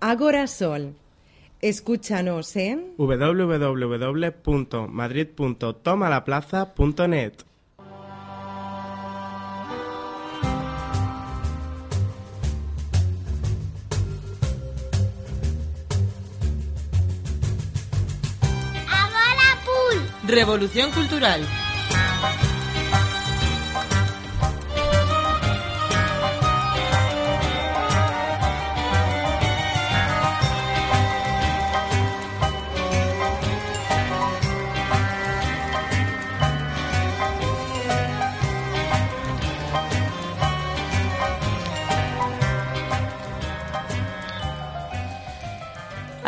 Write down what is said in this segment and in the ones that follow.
Agora Sol. Escúchanos en www.madrid.tomalaplaza.net. Revolución cultural.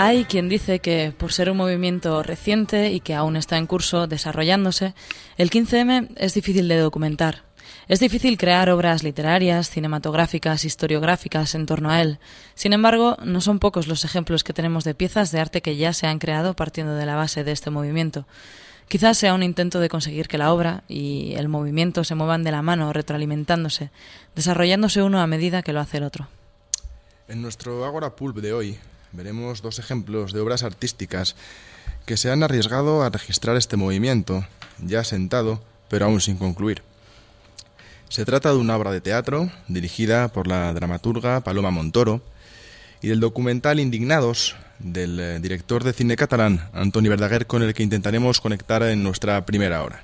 Hay quien dice que, por ser un movimiento reciente y que aún está en curso, desarrollándose, el 15M es difícil de documentar. Es difícil crear obras literarias, cinematográficas, historiográficas en torno a él. Sin embargo, no son pocos los ejemplos que tenemos de piezas de arte que ya se han creado partiendo de la base de este movimiento. Quizás sea un intento de conseguir que la obra y el movimiento se muevan de la mano, retroalimentándose, desarrollándose uno a medida que lo hace el otro. En nuestro Agora Pulp de hoy veremos dos ejemplos de obras artísticas que se han arriesgado a registrar este movimiento, ya sentado, pero aún sin concluir. Se trata de una obra de teatro dirigida por la dramaturga Paloma Montoro y del documental Indignados del eh, director de cine catalán Antoni Verdaguer con el que intentaremos conectar en nuestra primera hora.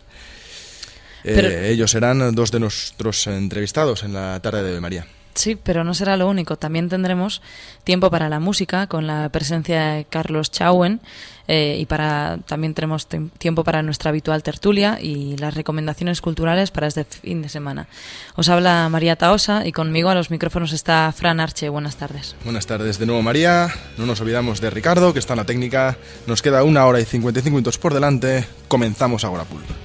Eh, ellos serán dos de nuestros entrevistados en la tarde de María. Sí, pero no será lo único. También tendremos tiempo para la música con la presencia de Carlos Chauen eh, y para también tenemos tiempo para nuestra habitual tertulia y las recomendaciones culturales para este fin de semana. Os habla María Taosa y conmigo a los micrófonos está Fran Arche. Buenas tardes. Buenas tardes de nuevo María, no nos olvidamos de Ricardo que está en la técnica, nos queda una hora y 55 minutos por delante, comenzamos ahora Pulp.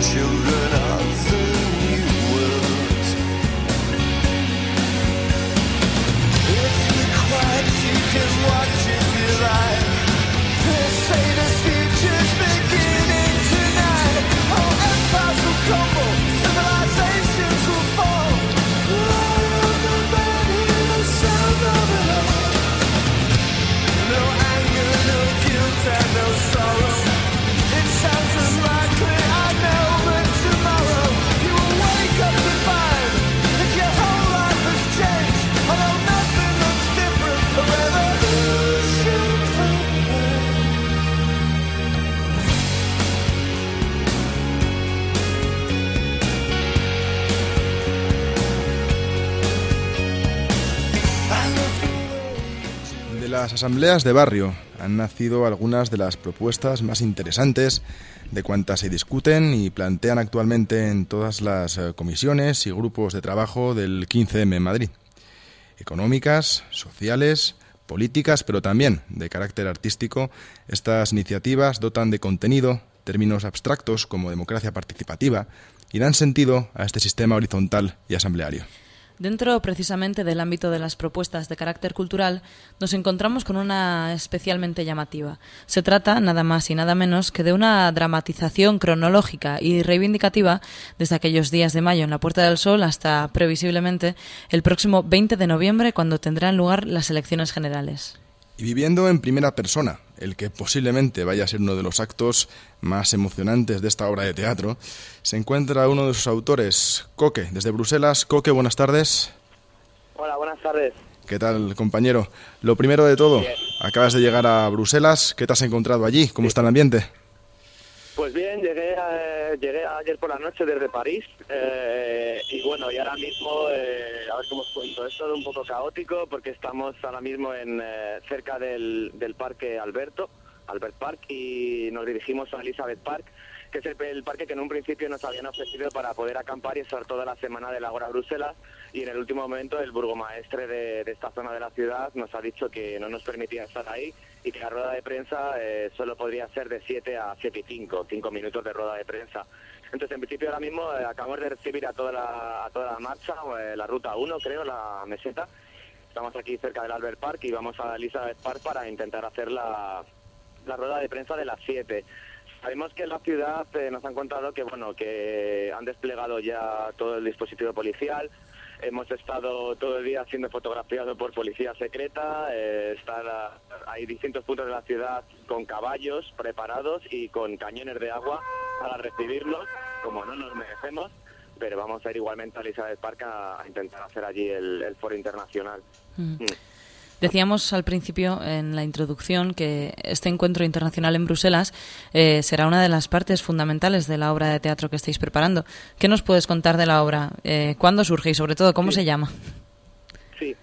children are las asambleas de barrio han nacido algunas de las propuestas más interesantes de cuantas se discuten y plantean actualmente en todas las eh, comisiones y grupos de trabajo del 15M en Madrid. Económicas, sociales, políticas, pero también de carácter artístico, estas iniciativas dotan de contenido términos abstractos como democracia participativa y dan sentido a este sistema horizontal y asambleario. Dentro precisamente del ámbito de las propuestas de carácter cultural, nos encontramos con una especialmente llamativa. Se trata, nada más y nada menos, que de una dramatización cronológica y reivindicativa desde aquellos días de mayo en la Puerta del Sol hasta, previsiblemente, el próximo 20 de noviembre, cuando tendrán lugar las elecciones generales. Y viviendo en primera persona, el que posiblemente vaya a ser uno de los actos más emocionantes de esta obra de teatro, se encuentra uno de sus autores, Coque, desde Bruselas. Coque, buenas tardes. Hola, buenas tardes. ¿Qué tal, compañero? Lo primero de todo, Bien. acabas de llegar a Bruselas. ¿Qué te has encontrado allí? ¿Cómo está el ambiente? Pues bien, llegué, eh, llegué ayer por la noche desde París eh, y bueno, y ahora mismo, eh, a ver cómo os cuento, es todo un poco caótico porque estamos ahora mismo en, eh, cerca del, del Parque Alberto, Albert Park, y nos dirigimos a Elizabeth Park, que es el, el parque que en un principio nos habían ofrecido para poder acampar y estar toda la semana de la Hora Bruselas, y en el último momento el burgomaestre de, de esta zona de la ciudad nos ha dicho que no nos permitía estar ahí y que la rueda de prensa eh, solo podría ser de 7 a 7 y 5, 5 minutos de rueda de prensa. Entonces, en principio, ahora mismo eh, acabamos de recibir a toda la, a toda la marcha, eh, la ruta 1, creo, la meseta. Estamos aquí cerca del Albert Park y vamos a Elizabeth Park para intentar hacer la, la rueda de prensa de las 7. Sabemos que en la ciudad eh, nos han contado que bueno que han desplegado ya todo el dispositivo policial. Hemos estado todo el día siendo fotografiados por policía secreta. eh, hay distintos puntos de la ciudad con caballos preparados y con cañones de agua para recibirlos, como no nos merecemos. Pero vamos a ir igualmente a Elizabeth Park a, a intentar hacer allí el, el foro internacional. Mm. Mm. Decíamos al principio en la introducción que este encuentro internacional en Bruselas eh, será una de las partes fundamentales de la obra de teatro que estáis preparando. ¿Qué nos puedes contar de la obra? Eh, ¿Cuándo surge y sobre todo cómo se llama? Sí,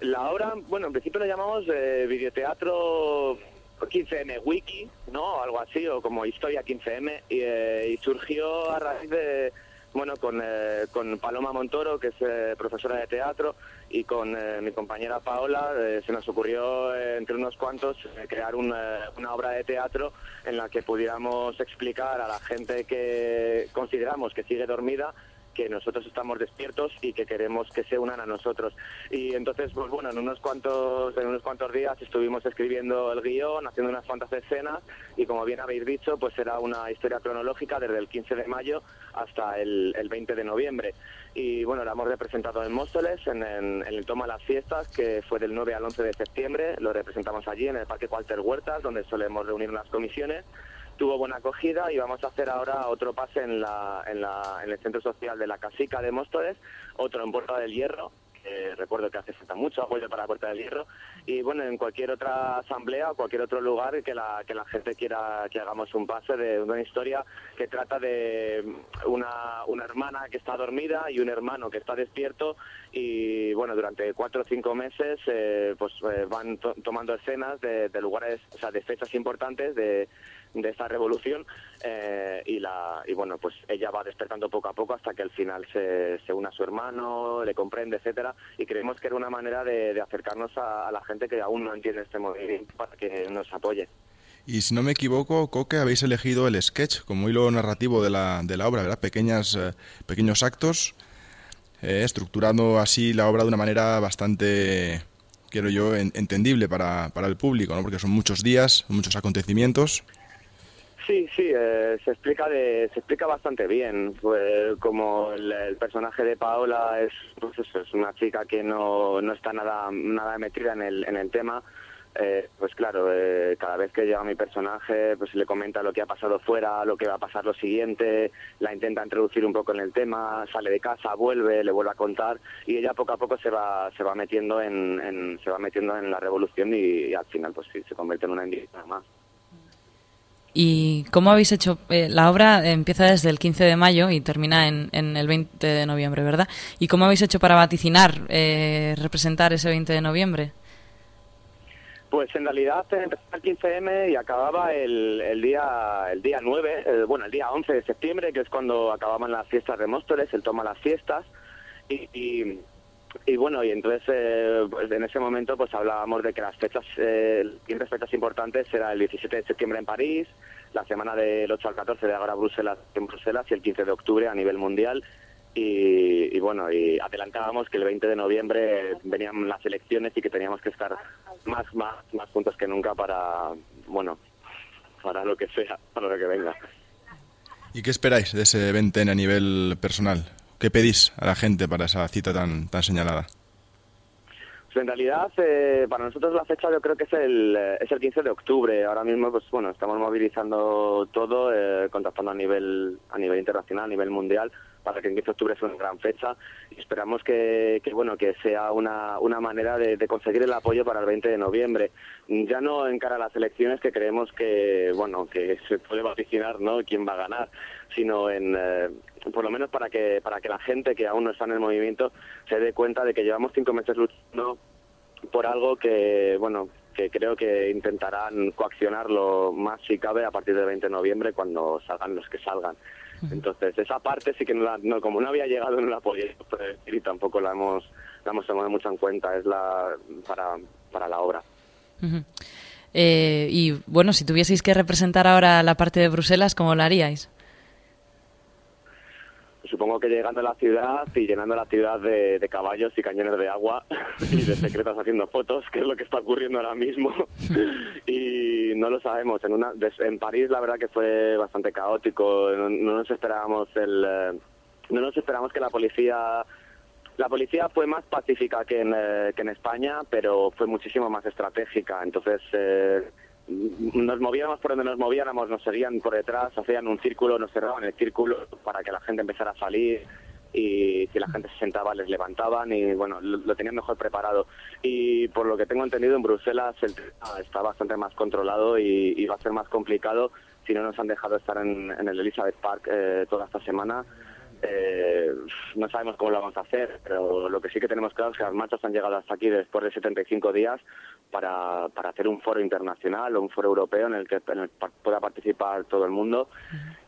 la obra, bueno, en principio lo llamamos eh, videoteatro 15M Wiki, ¿no? Algo así, o como Historia 15M, y, eh, y surgió a raíz de, bueno, con, eh, con Paloma Montoro, que es eh, profesora de teatro, y con eh, mi compañera Paola, eh, se nos ocurrió, eh, entre unos cuantos, eh, crear una, una obra de teatro en la que pudiéramos explicar a la gente que consideramos que sigue dormida que nosotros estamos despiertos y que queremos que se unan a nosotros. Y entonces, pues bueno, en unos cuantos, en unos cuantos días estuvimos escribiendo el guion, haciendo unas cuantas escenas y como bien habéis dicho, pues será una historia cronológica desde el 15 de mayo hasta el, el 20 de noviembre. Y bueno, la hemos representado en Móstoles, en, en- en el Toma las Fiestas, que fue del 9 al 11 de septiembre. Lo representamos allí en el Parque Walter Huertas, donde solemos reunir unas comisiones tuvo buena acogida y vamos a hacer ahora otro pase en, la, en, la, en el centro social de la Casica de Móstoles, otro en Puerta del Hierro, que recuerdo que hace falta mucho apoyo para Puerta del Hierro, y bueno, en cualquier otra asamblea o cualquier otro lugar que la, que la gente quiera que hagamos un pase de una historia que trata de una, una hermana que está dormida y un hermano que está despierto y bueno, durante cuatro o cinco meses eh, pues eh, van to- tomando escenas de, de lugares, o sea, de fechas importantes de, de esta revolución eh, y la y bueno pues ella va despertando poco a poco hasta que al final se, se une a su hermano le comprende etcétera y creemos que era una manera de, acercarnos a, a la gente que aún no entiende este movimiento para que nos apoye Y si no me equivoco, Coque, habéis elegido el sketch como hilo narrativo de la, de la obra, ¿verdad? Pequeñas, eh, pequeños actos, eh, estructurando así la obra de una manera bastante, quiero yo, en- entendible para, para el público, ¿no? Porque son muchos días, muchos acontecimientos. Sí, sí, eh, se explica de, se explica bastante bien. Pues, como el, personaje de Paola es, pues eso, es una chica que no, no está nada, nada metida en el, en el tema. eh, pues claro, eh, cada vez que llega mi personaje, pues le comenta lo que ha pasado fuera, lo que va a pasar lo siguiente, la intenta introducir un poco en el tema, sale de casa, vuelve, le vuelve a contar y ella poco a poco se va, se va metiendo en, en- se va metiendo en la revolución y, y al final pues sí, se convierte en una indígena más. ¿Y cómo habéis hecho? eh, la obra empieza desde el 15 de mayo y termina en, el 20 de noviembre, ¿verdad? ¿Y cómo habéis hecho para vaticinar, eh, representar ese 20 de noviembre? Pues en realidad empezaba el 15M y acababa el, el día el día 9, eh, bueno, el día 11 de septiembre, que es cuando acababan las fiestas de Móstoles, el toma las fiestas. Y, y bueno, y entonces eh, pues en ese momento pues hablábamos de que las fechas, eh, las fechas importantes era el 17 de septiembre en París, la semana del 8 al 14 de ahora Bruselas en Bruselas y el 15 de octubre a nivel mundial. Y, y bueno, y adelantábamos que el 20 de noviembre venían las elecciones y que teníamos que estar más, más, más juntos que nunca para, bueno, para lo que sea, para lo que venga. ¿Y qué esperáis de ese 20 a nivel personal? ¿Qué pedís a la gente para esa cita tan, tan señalada? Pues en realidad, eh, para nosotros la fecha yo creo que es el, eh, es el 15 de octubre. Ahora mismo, pues bueno, estamos movilizando todo, eh, contactando a nivel, a nivel internacional, a nivel mundial, para que el 15 de octubre sea una gran fecha. Y esperamos que, que bueno, que sea una, una manera de, de conseguir el apoyo para el 20 de noviembre. Ya no en cara a las elecciones, que creemos que, bueno, que se puede vaticinar, ¿no?, quién va a ganar, sino en, eh, por lo menos para que, para que la gente que aún no está en el movimiento se dé cuenta de que llevamos cinco meses luchando por algo que, bueno, que creo que intentarán coaccionarlo más si cabe a partir del 20 de noviembre cuando salgan los que salgan. Entonces, esa parte sí que no, la- no, como no había llegado, no la podía y tampoco la hemos, la hemos tomado mucho en cuenta. Es la para, para la obra. Eh, y bueno, si tuvieseis que representar ahora la parte de Bruselas, ¿cómo lo haríais? Supongo que llegando a la ciudad y llenando la ciudad de, de caballos y cañones de agua y de secretas haciendo fotos, que es lo que está ocurriendo ahora mismo. y no lo sabemos. En, una, en París la verdad que fue bastante caótico. No, no nos esperábamos el... eh, no nos esperamos que la policía... La policía fue más pacífica que en, eh, que en España, pero fue muchísimo más estratégica. Entonces, eh, nos movíamos por donde nos moviéramos, nos seguían por detrás, hacían un círculo, nos cerraban el círculo para que la gente empezara a salir y si la gente se sentaba les levantaban y bueno, lo, lo tenían mejor preparado. Y por lo que tengo entendido en Bruselas el está bastante más controlado y, y va a ser más complicado si no nos han dejado estar en, en el Elizabeth Park eh, toda esta semana. Eh, no sabemos cómo lo vamos a hacer, pero lo que sí que tenemos claro es que las marchas han llegado hasta aquí después de 75 días para, para hacer un foro internacional o un foro europeo en el que en el pueda participar todo el mundo.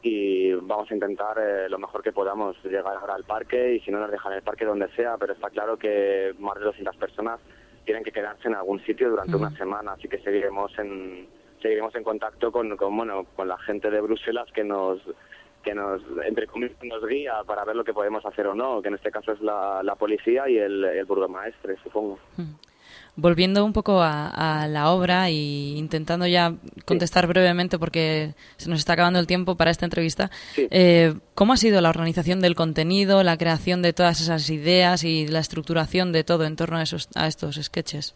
Y vamos a intentar eh, lo mejor que podamos llegar ahora al parque y si no nos dejan el parque donde sea, pero está claro que más de 200 personas tienen que quedarse en algún sitio durante una semana, así que seguiremos en seguiremos en contacto con, con bueno con la gente de Bruselas que nos que nos entre comillas nos guía para ver lo que podemos hacer o no, que en este caso es la, la policía y el, el burgomaestre, supongo. Volviendo un poco a, a la obra y intentando ya contestar brevemente porque se nos está acabando el tiempo para esta entrevista, Sí. eh, ¿cómo ha sido la organización del contenido, la creación de todas esas ideas y la estructuración de todo en torno a, esos, a estos sketches?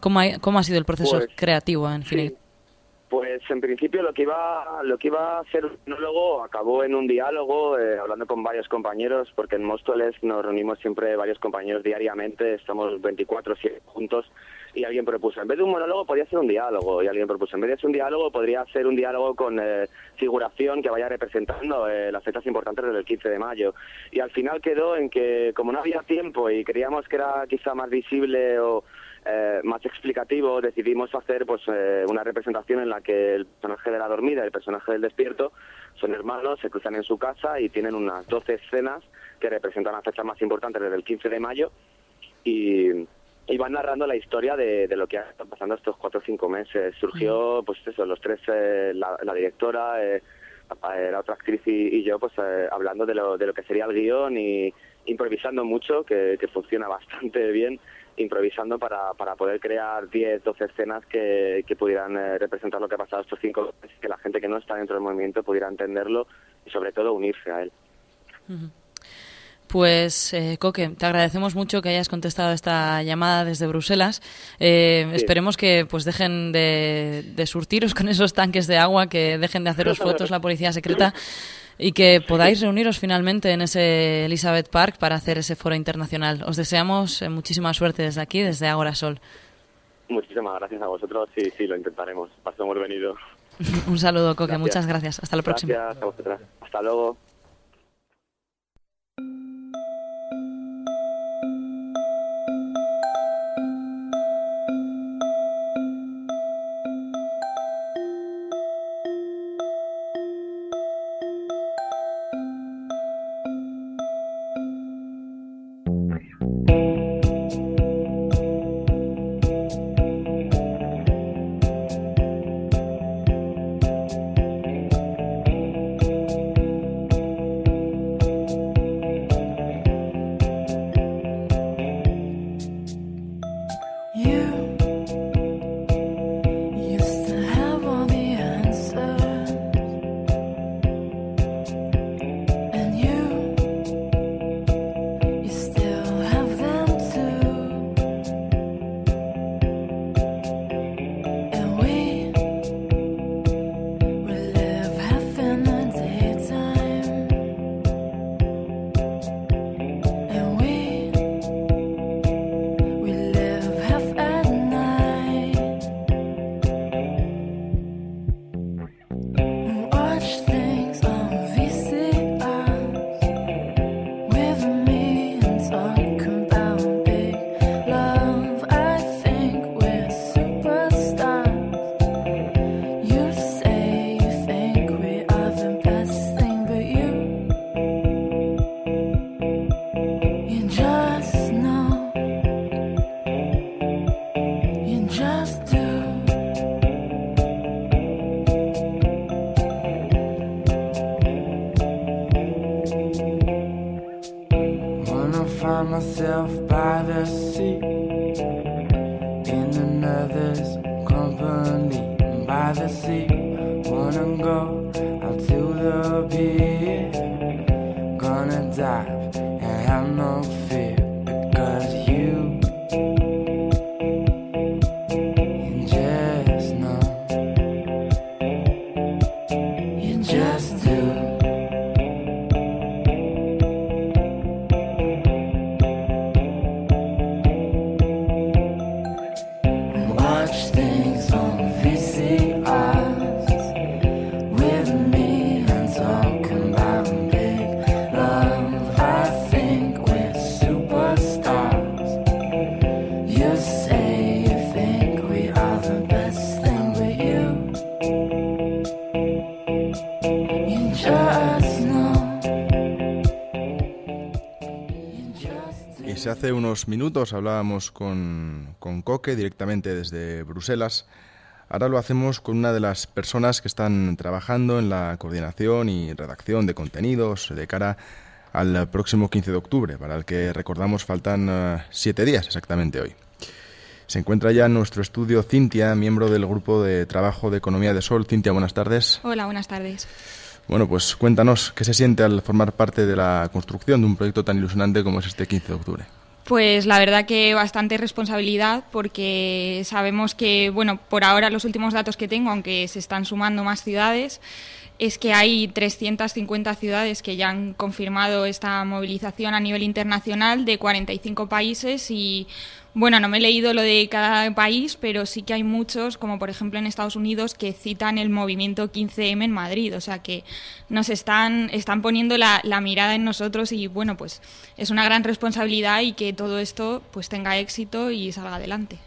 ¿Cómo ha, cómo ha sido el proceso Pues, creativo en fin? Sí. Pues en principio lo que iba lo que iba a ser un monólogo acabó en un diálogo eh, hablando con varios compañeros porque en Móstoles nos reunimos siempre varios compañeros diariamente estamos 24 7 juntos y alguien propuso en vez de un monólogo podría ser un diálogo y alguien propuso en vez de ser un diálogo podría ser un diálogo con eh, figuración que vaya representando eh, las fechas importantes desde el 15 de mayo. Y al final quedó en que como no había tiempo y creíamos que era quizá más visible o eh, más explicativo, decidimos hacer pues eh, una representación en la que el personaje de la dormida y el personaje del despierto son hermanos, se cruzan en su casa y tienen unas 12 escenas que representan las fechas más importantes desde el 15 de mayo y, y van narrando la historia de, de lo que ha estado pasando estos cuatro o cinco meses. Surgió, pues eso, los tres, eh, la, la directora, eh, la, la otra actriz y, y yo, pues eh, hablando de lo, de lo que sería el guion y improvisando mucho, que, que funciona bastante bien, improvisando para, para poder crear 10, 12 escenas que, que pudieran eh, representar lo que ha pasado estos cinco meses, que la gente que no está dentro del movimiento pudiera entenderlo y sobre todo unirse a él. Pues, eh, Coque, te agradecemos mucho que hayas contestado esta llamada desde Bruselas. Eh, Sí. Esperemos que pues dejen de, de surtiros con esos tanques de agua, que dejen de haceros fotos la policía secreta y que podáis reuniros finalmente en ese Elizabeth Park para hacer ese foro internacional. Os deseamos eh, muchísima suerte desde aquí, desde Agora Sol. Muchísimas gracias a vosotros, sí, sí, lo intentaremos. Paso hemos venido. Un saludo, Coque. Gracias. Muchas gracias. Hasta la próxima. Gracias a vosotras. Hasta luego. Hace unos minutos hablábamos con, con Coque directamente desde Bruselas, ahora lo hacemos con una de las personas que están trabajando en la coordinación y redacción de contenidos de cara al próximo 15 de octubre, para el que recordamos faltan eh, siete días exactamente hoy. Se encuentra ya en nuestro estudio Cintia, miembro del grupo de trabajo de Economía de Sol. Cintia, buenas tardes. Hola, buenas tardes. Bueno, pues cuéntanos qué se siente al formar parte de la construcción de un proyecto tan ilusionante como es este 15 de octubre. Pues la verdad que bastante responsabilidad porque sabemos que, bueno, por ahora los últimos datos que tengo, aunque se están sumando más ciudades, es que hay 350 ciudades que ya han confirmado esta movilización a nivel internacional de 45 países y bueno, no me he leído lo de cada país, pero sí que hay muchos, como por ejemplo en Estados Unidos, que citan el movimiento 15M en Madrid. O sea que nos están, están poniendo la, mirada en nosotros y bueno, pues es una gran responsabilidad y que todo esto pues tenga éxito y salga adelante.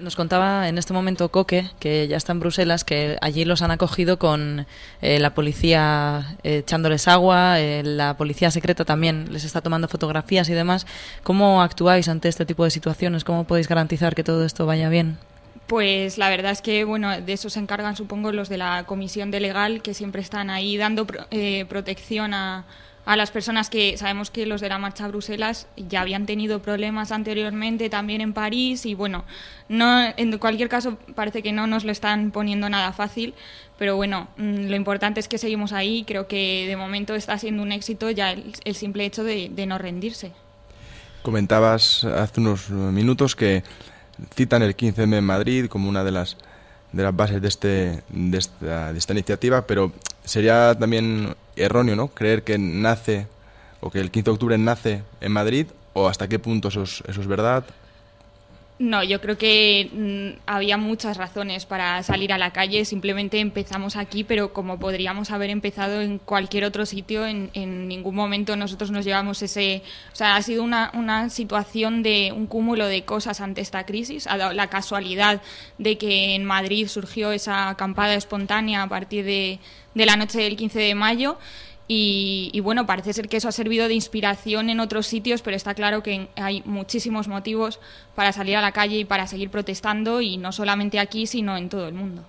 Nos contaba en este momento Coque, que ya está en Bruselas, que allí los han acogido con eh, la policía eh, echándoles agua, eh, la policía secreta también les está tomando fotografías y demás. ¿Cómo actuáis ante este tipo de situaciones? ¿Cómo podéis garantizar que todo esto vaya bien? Pues la verdad es que bueno, de eso se encargan supongo los de la comisión de legal que siempre están ahí dando pro- protección a, a las personas que sabemos que los de la marcha a Bruselas ya habían tenido problemas anteriormente también en París y bueno, no en cualquier caso parece que no nos lo están poniendo nada fácil, pero bueno, mm, lo importante es que seguimos ahí, creo que de momento está siendo un éxito ya el, simple hecho de, de no rendirse. Comentabas hace unos minutos que citan el 15M en Madrid como una de las de las bases de este de esta, de esta iniciativa, pero sería también erróneo, ¿no? Creer que nace o que el 15 de octubre nace en Madrid o hasta qué punto eso es, eso es verdad. No, yo creo que mm, había muchas razones para salir a la calle. Simplemente empezamos aquí, pero como podríamos haber empezado en cualquier otro sitio, en, en ningún momento nosotros nos llevamos ese. O sea, ha sido una, una situación de un cúmulo de cosas ante esta crisis. Ha dado la casualidad de que en Madrid surgió esa acampada espontánea a partir de, de la noche del 15 de mayo. Y, y, bueno, parece ser que eso ha servido de inspiración en otros sitios, pero está claro que hay muchísimos motivos para salir a la calle y para seguir protestando, y no solamente aquí, sino en todo el mundo.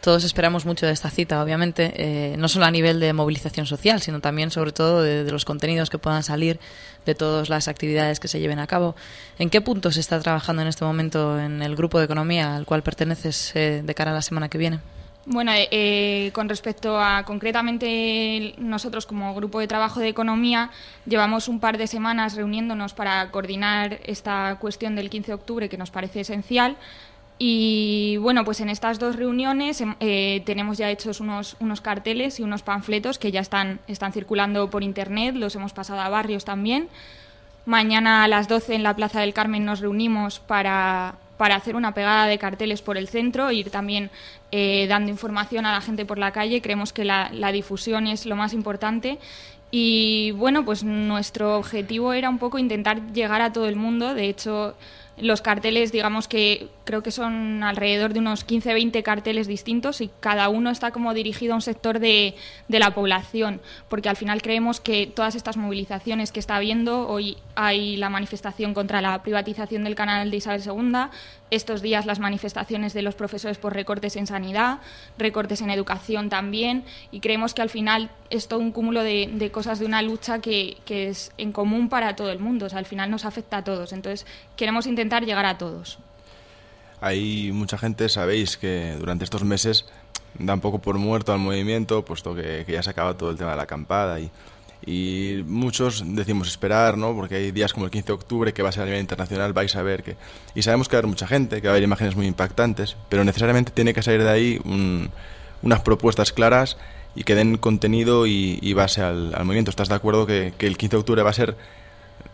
Todos esperamos mucho de esta cita, obviamente, eh, no solo a nivel de movilización social, sino también, sobre todo, de, los contenidos que puedan salir de todas las actividades que se lleven a cabo. ¿En qué punto se está trabajando en este momento en el grupo de economía al cual perteneces eh, de cara a la semana que viene? Bueno, eh, con respecto a concretamente nosotros como grupo de trabajo de economía, llevamos un par de semanas reuniéndonos para coordinar esta cuestión del 15 de octubre que nos parece esencial. Y bueno, pues en estas dos reuniones eh, tenemos ya hechos unos, unos carteles y unos panfletos que ya están, están circulando por internet, los hemos pasado a barrios también. Mañana a las 12 en la Plaza del Carmen nos reunimos para, para hacer una pegada de carteles por el centro, ir también eh, dando información a la gente por la calle. Creemos que la, la, difusión es lo más importante. Y bueno, pues nuestro objetivo era un poco intentar llegar a todo el mundo. De hecho, Los carteles, digamos que creo que son alrededor de unos 15-20 carteles distintos y cada uno está como dirigido a un sector de, de la población, porque al final creemos que todas estas movilizaciones que está habiendo, hoy hay la manifestación contra la privatización del canal de Isabel II, estos días las manifestaciones de los profesores por recortes en sanidad, recortes en educación también, y creemos que al final es todo un cúmulo de, de cosas de una lucha que, que es en común para todo el mundo, o sea, al final nos afecta a todos, entonces queremos intentar llegar a todos. Hay mucha gente, sabéis, que durante estos meses da un poco por muerto al movimiento, puesto que, ya se acaba todo el tema de la acampada y, y muchos decimos esperar, ¿no? Porque hay días como el 15 de octubre que va a ser a nivel internacional, vais a ver que... Y sabemos que va a haber mucha gente, que va a haber imágenes muy impactantes, pero necesariamente tiene que salir de ahí un- unas propuestas claras y que den contenido y, y base al, al movimiento. ¿Estás de acuerdo que, el 15 de octubre va a ser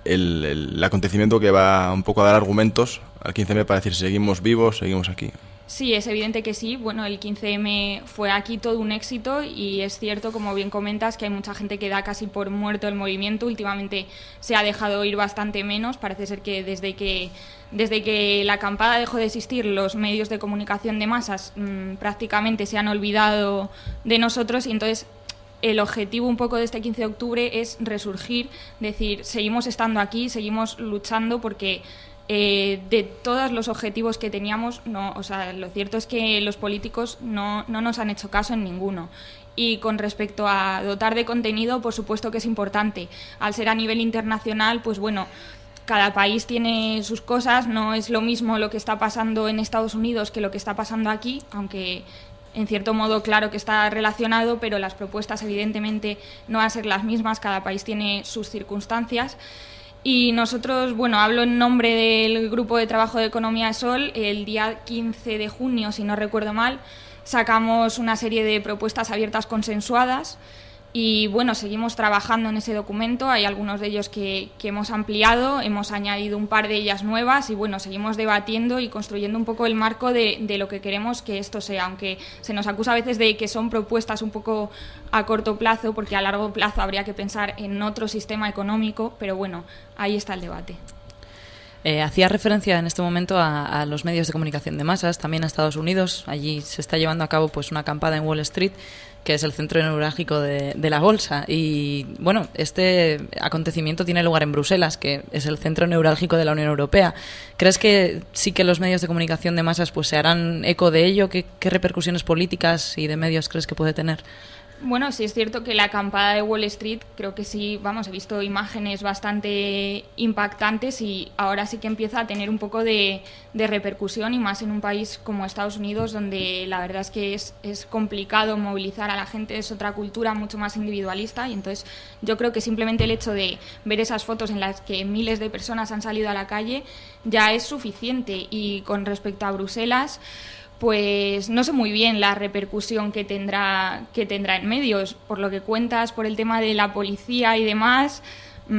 el, el- acontecimiento que va un poco a dar argumentos al 15M para decir seguimos vivos, seguimos aquí? Sí, es evidente que sí. Bueno, el 15M fue aquí todo un éxito y es cierto, como bien comentas, que hay mucha gente que da casi por muerto el movimiento. Últimamente se ha dejado ir bastante menos. Parece ser que desde que, desde que la acampada dejó de existir, los medios de comunicación de masas mm, prácticamente se han olvidado de nosotros y entonces el objetivo un poco de este 15 de octubre es resurgir, decir, seguimos estando aquí, seguimos luchando porque eh, de todos los objetivos que teníamos, no, o sea, lo cierto es que los políticos no, no nos han hecho caso en ninguno. Y con respecto a dotar de contenido, por supuesto que es importante. Al ser a nivel internacional, pues bueno, cada país tiene sus cosas, no es lo mismo lo que está pasando en Estados Unidos que lo que está pasando aquí, aunque en cierto modo claro que está relacionado, pero las propuestas evidentemente no van a ser las mismas, cada país tiene sus circunstancias. Y nosotros, bueno, hablo en nombre del Grupo de Trabajo de Economía Sol, el día 15 de junio, si no recuerdo mal, sacamos una serie de propuestas abiertas consensuadas y bueno, seguimos trabajando en ese documento, hay algunos de ellos que, que hemos ampliado, hemos añadido un par de ellas nuevas y bueno, seguimos debatiendo y construyendo un poco el marco de, de lo que queremos que esto sea, aunque se nos acusa a veces de que son propuestas un poco a corto plazo, porque a largo plazo habría que pensar en otro sistema económico, pero bueno, ahí está el debate. Eh, hacía referencia en este momento a, los medios de comunicación de masas, también a Estados Unidos. Allí se está llevando a cabo pues una acampada en Wall Street, que es el centro neurálgico de, de la bolsa. Y bueno, este acontecimiento tiene lugar en Bruselas, que es el centro neurálgico de la Unión Europea. ¿Crees que sí que los medios de comunicación de masas pues se harán eco de ello? ¿Qué, qué repercusiones políticas y de medios crees que puede tener? Bueno, sí es cierto que la acampada de Wall Street, creo que sí, vamos, he visto imágenes bastante impactantes y ahora sí que empieza a tener un poco de, repercusión y más en un país como Estados Unidos, donde la verdad es que es, es complicado movilizar a la gente, es otra cultura mucho más individualista y entonces yo creo que simplemente el hecho de ver esas fotos en las que miles de personas han salido a la calle ya es suficiente y con respecto a Bruselas pues no sé muy bien la repercusión que tendrá que tendrá en medios por lo que cuentas por el tema de la policía y demás mm,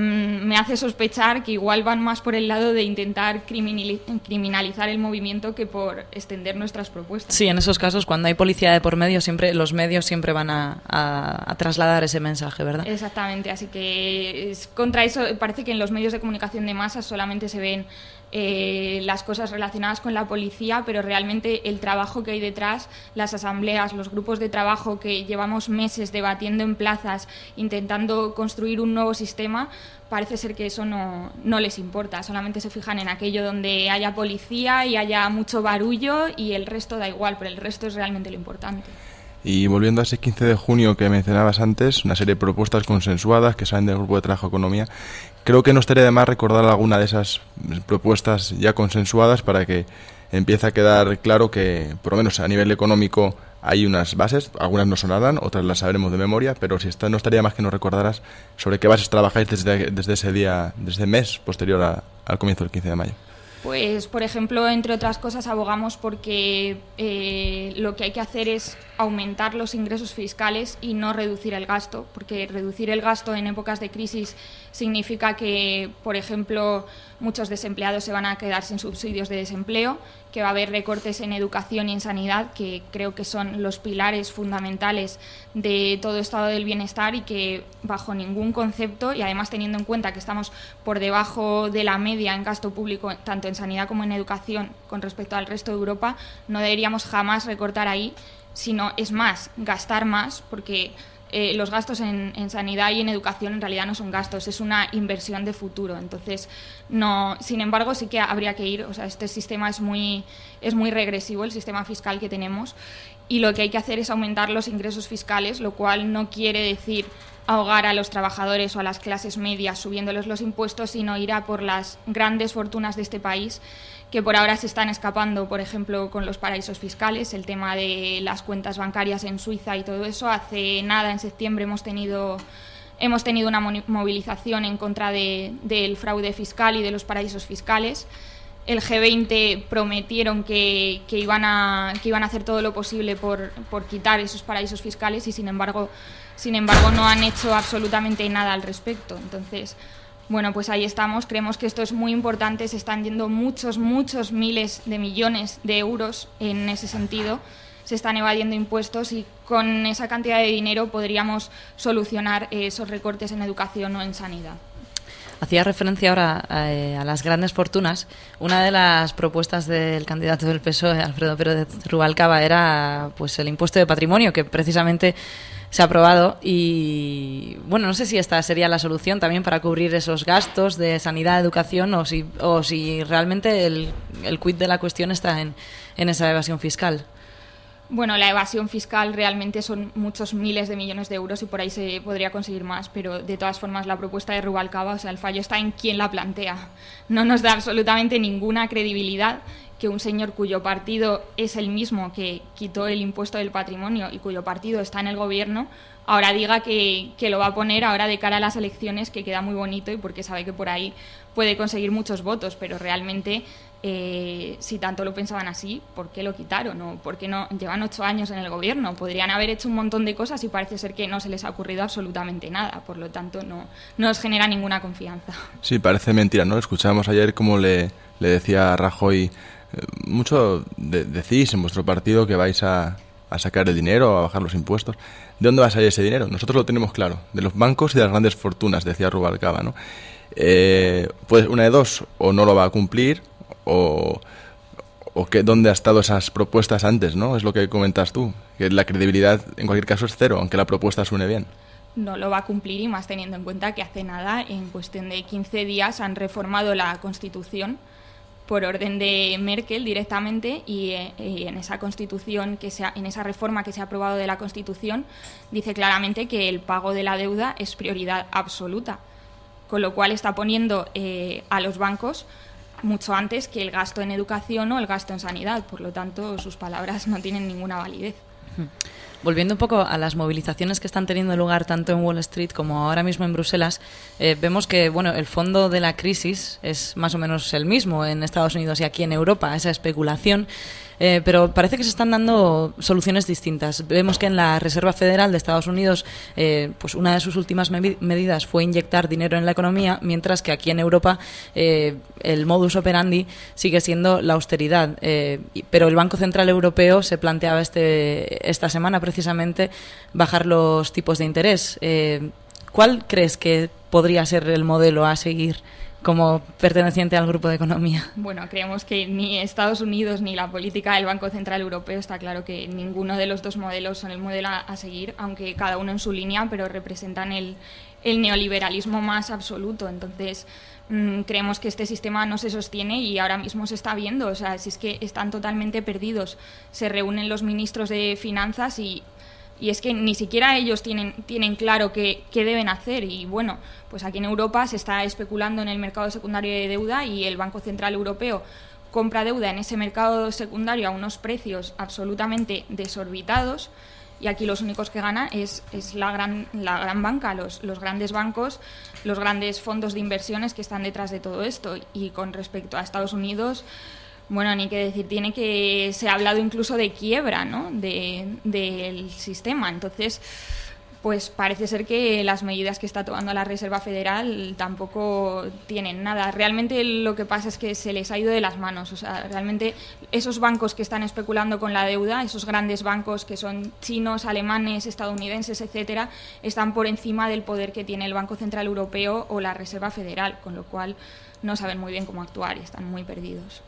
me hace sospechar que igual van más por el lado de intentar criminali- criminalizar el movimiento que por extender nuestras propuestas. Sí, en esos casos, cuando hay policía de por medio, siempre los medios siempre van a, a- a trasladar ese mensaje, ¿verdad? Exactamente, así que es contra eso parece que en los medios de comunicación de masas solamente se ven eh, las cosas relacionadas con la policía, pero realmente el trabajo que hay detrás, las asambleas, los grupos de trabajo que llevamos meses debatiendo en plazas, intentando construir un nuevo sistema, parece ser que eso no, no les importa, solamente se fijan en aquello donde haya policía y haya mucho barullo y el resto da igual, pero el resto es realmente lo importante. Y volviendo a ese 15 de junio que mencionabas antes, una serie de propuestas consensuadas que salen del Grupo de Trabajo Economía, creo que no estaría de más recordar alguna de esas propuestas ya consensuadas para que empiece a quedar claro que, por lo menos a nivel económico, hay unas bases, algunas nos sonarán, otras las sabremos de memoria, pero si está, no estaría más que nos recordaras sobre qué bases trabajáis desde, desde ese día, desde el mes posterior a- al comienzo del 15 de mayo. Pues, por ejemplo, entre otras cosas, abogamos porque eh, lo que hay que hacer es aumentar los ingresos fiscales y no reducir el gasto, porque reducir el gasto en épocas de crisis significa que, por ejemplo, muchos desempleados se van a quedar sin subsidios de desempleo, que va a haber recortes en educación y en sanidad, que creo que son los pilares fundamentales de todo estado del bienestar y que bajo ningún concepto, y además teniendo en cuenta que estamos por debajo de la media en gasto público, tanto en sanidad como en educación, con respecto al resto de Europa, no deberíamos jamás recortar ahí, sino es más, gastar más, porque eh, los gastos en, en sanidad y en educación en realidad no son gastos, es una inversión de futuro. Entonces, no, sin embargo, sí que habría que ir, o sea, este sistema es muy, es muy regresivo, el sistema fiscal que tenemos, y lo que hay que hacer es aumentar los ingresos fiscales, lo cual no quiere decir ahogar a los trabajadores o a las clases medias subiéndoles los impuestos, sino ir a por las grandes fortunas de este país que por ahora se están escapando, por ejemplo, con los paraísos fiscales, el tema de las cuentas bancarias en Suiza y todo eso. Hace nada, en septiembre, hemos tenido, hemos tenido una movilización en contra de- del fraude fiscal y de los paraísos fiscales. El G20 prometieron que, que iban a, que iban a hacer todo lo posible por, por quitar esos paraísos fiscales y, sin embargo, sin embargo, no han hecho absolutamente nada al respecto. Entonces, bueno, pues ahí estamos. Creemos que esto es muy importante. Se están yendo muchos, muchos miles de millones de euros en ese sentido. Se están evadiendo impuestos y con esa cantidad de dinero podríamos solucionar eh, esos recortes en educación o en sanidad. Hacía referencia ahora eh, a las grandes fortunas. Una de las propuestas del candidato del PSOE, Alfredo Pérez Rubalcaba, era pues el impuesto de patrimonio, que precisamente se ha aprobado. Y bueno, no sé si esta sería la solución también para cubrir esos gastos de sanidad, educación, o si, o si realmente el, el quid de la cuestión está en, en esa evasión fiscal. Bueno, la evasión fiscal realmente son muchos miles de millones de euros y por ahí se podría conseguir más, pero de todas formas la propuesta de Rubalcaba, o sea, el fallo está en quién la plantea. No nos da absolutamente ninguna credibilidad que un señor cuyo partido es el mismo que quitó el impuesto del patrimonio y cuyo partido está en el gobierno, ahora diga que, que lo va a poner ahora de cara a las elecciones, que queda muy bonito y porque sabe que por ahí puede conseguir muchos votos, pero realmente eh, si tanto lo pensaban así, ¿por qué lo quitaron? ¿O ¿Por qué no? Llevan ocho años en el gobierno, podrían haber hecho un montón de cosas y parece ser que no se les ha ocurrido absolutamente nada, por lo tanto no, no nos genera ninguna confianza. Sí, parece mentira, ¿no? Escuchábamos ayer como le, le decía a Rajoy, mucho de- decís en vuestro partido que vais a, sacar el dinero, a bajar los impuestos. ¿De dónde va a salir ese dinero? Nosotros lo tenemos claro, de los bancos y de las grandes fortunas, decía Rubalcaba, ¿no? Eh, pues una de dos, o no lo va a cumplir, o, o que dónde ha estado esas propuestas antes, ¿no? Es lo que comentas tú, que la credibilidad en cualquier caso es cero, aunque la propuesta suene bien. no lo va a cumplir y más teniendo en cuenta que hace nada, en cuestión de 15 días, han reformado la Constitución por orden de Merkel directamente y, eh, y en esa Constitución que se ha- en esa reforma que se ha aprobado de la Constitución dice claramente que el pago de la deuda es prioridad absoluta, con lo cual está poniendo eh, a los bancos mucho antes que el gasto en educación o el gasto en sanidad, por lo tanto sus palabras no tienen ninguna validez. Volviendo un poco a las movilizaciones que están teniendo lugar tanto en Wall Street como ahora mismo en Bruselas, eh, vemos que bueno el fondo de la crisis es más o menos el mismo en Estados Unidos y aquí en Europa, esa especulación. Eh, pero parece que se están dando soluciones distintas. Vemos que en la Reserva Federal de Estados Unidos, eh, pues una de sus últimas medidas fue inyectar dinero en la economía, mientras que aquí en Europa eh, el modus operandi sigue siendo la austeridad. Eh, pero el Banco Central Europeo se planteaba este, esta semana precisamente bajar los tipos de interés. Eh, ¿Cuál crees que podría ser el modelo a seguir como perteneciente al grupo de economía? Bueno, creemos que ni Estados Unidos ni la política del Banco Central Europeo está claro que ninguno de los dos modelos son el modelo a, seguir, aunque cada uno en su línea, pero representan el, el neoliberalismo más absoluto. Entonces, mm, creemos que este sistema no se sostiene y ahora mismo se está viendo. O sea, si es que están totalmente perdidos. Se reúnen los ministros de finanzas y y es que ni siquiera ellos tienen, tienen claro qué, qué deben hacer. Y bueno, pues aquí en Europa se está especulando en el mercado secundario de deuda y el Banco Central Europeo compra deuda en ese mercado secundario a unos precios absolutamente desorbitados. Y aquí los únicos que ganan es, es la, gran, la gran banca, los, los grandes bancos, los grandes fondos de inversiones que están detrás de todo esto. Y con respecto a Estados Unidos, bueno, ni que decir, tiene que se ha hablado incluso de quiebra, ¿no? De, del sistema. Entonces, pues parece ser que las medidas que está tomando la Reserva Federal tampoco tienen nada. Realmente lo que pasa es que se les ha ido de las manos. O sea, realmente esos bancos que están especulando con la deuda, esos grandes bancos que son chinos, alemanes, estadounidenses, etcétera, están por encima del poder que tiene el Banco Central Europeo o la Reserva Federal, con lo cual no saben muy bien cómo actuar y están muy perdidos.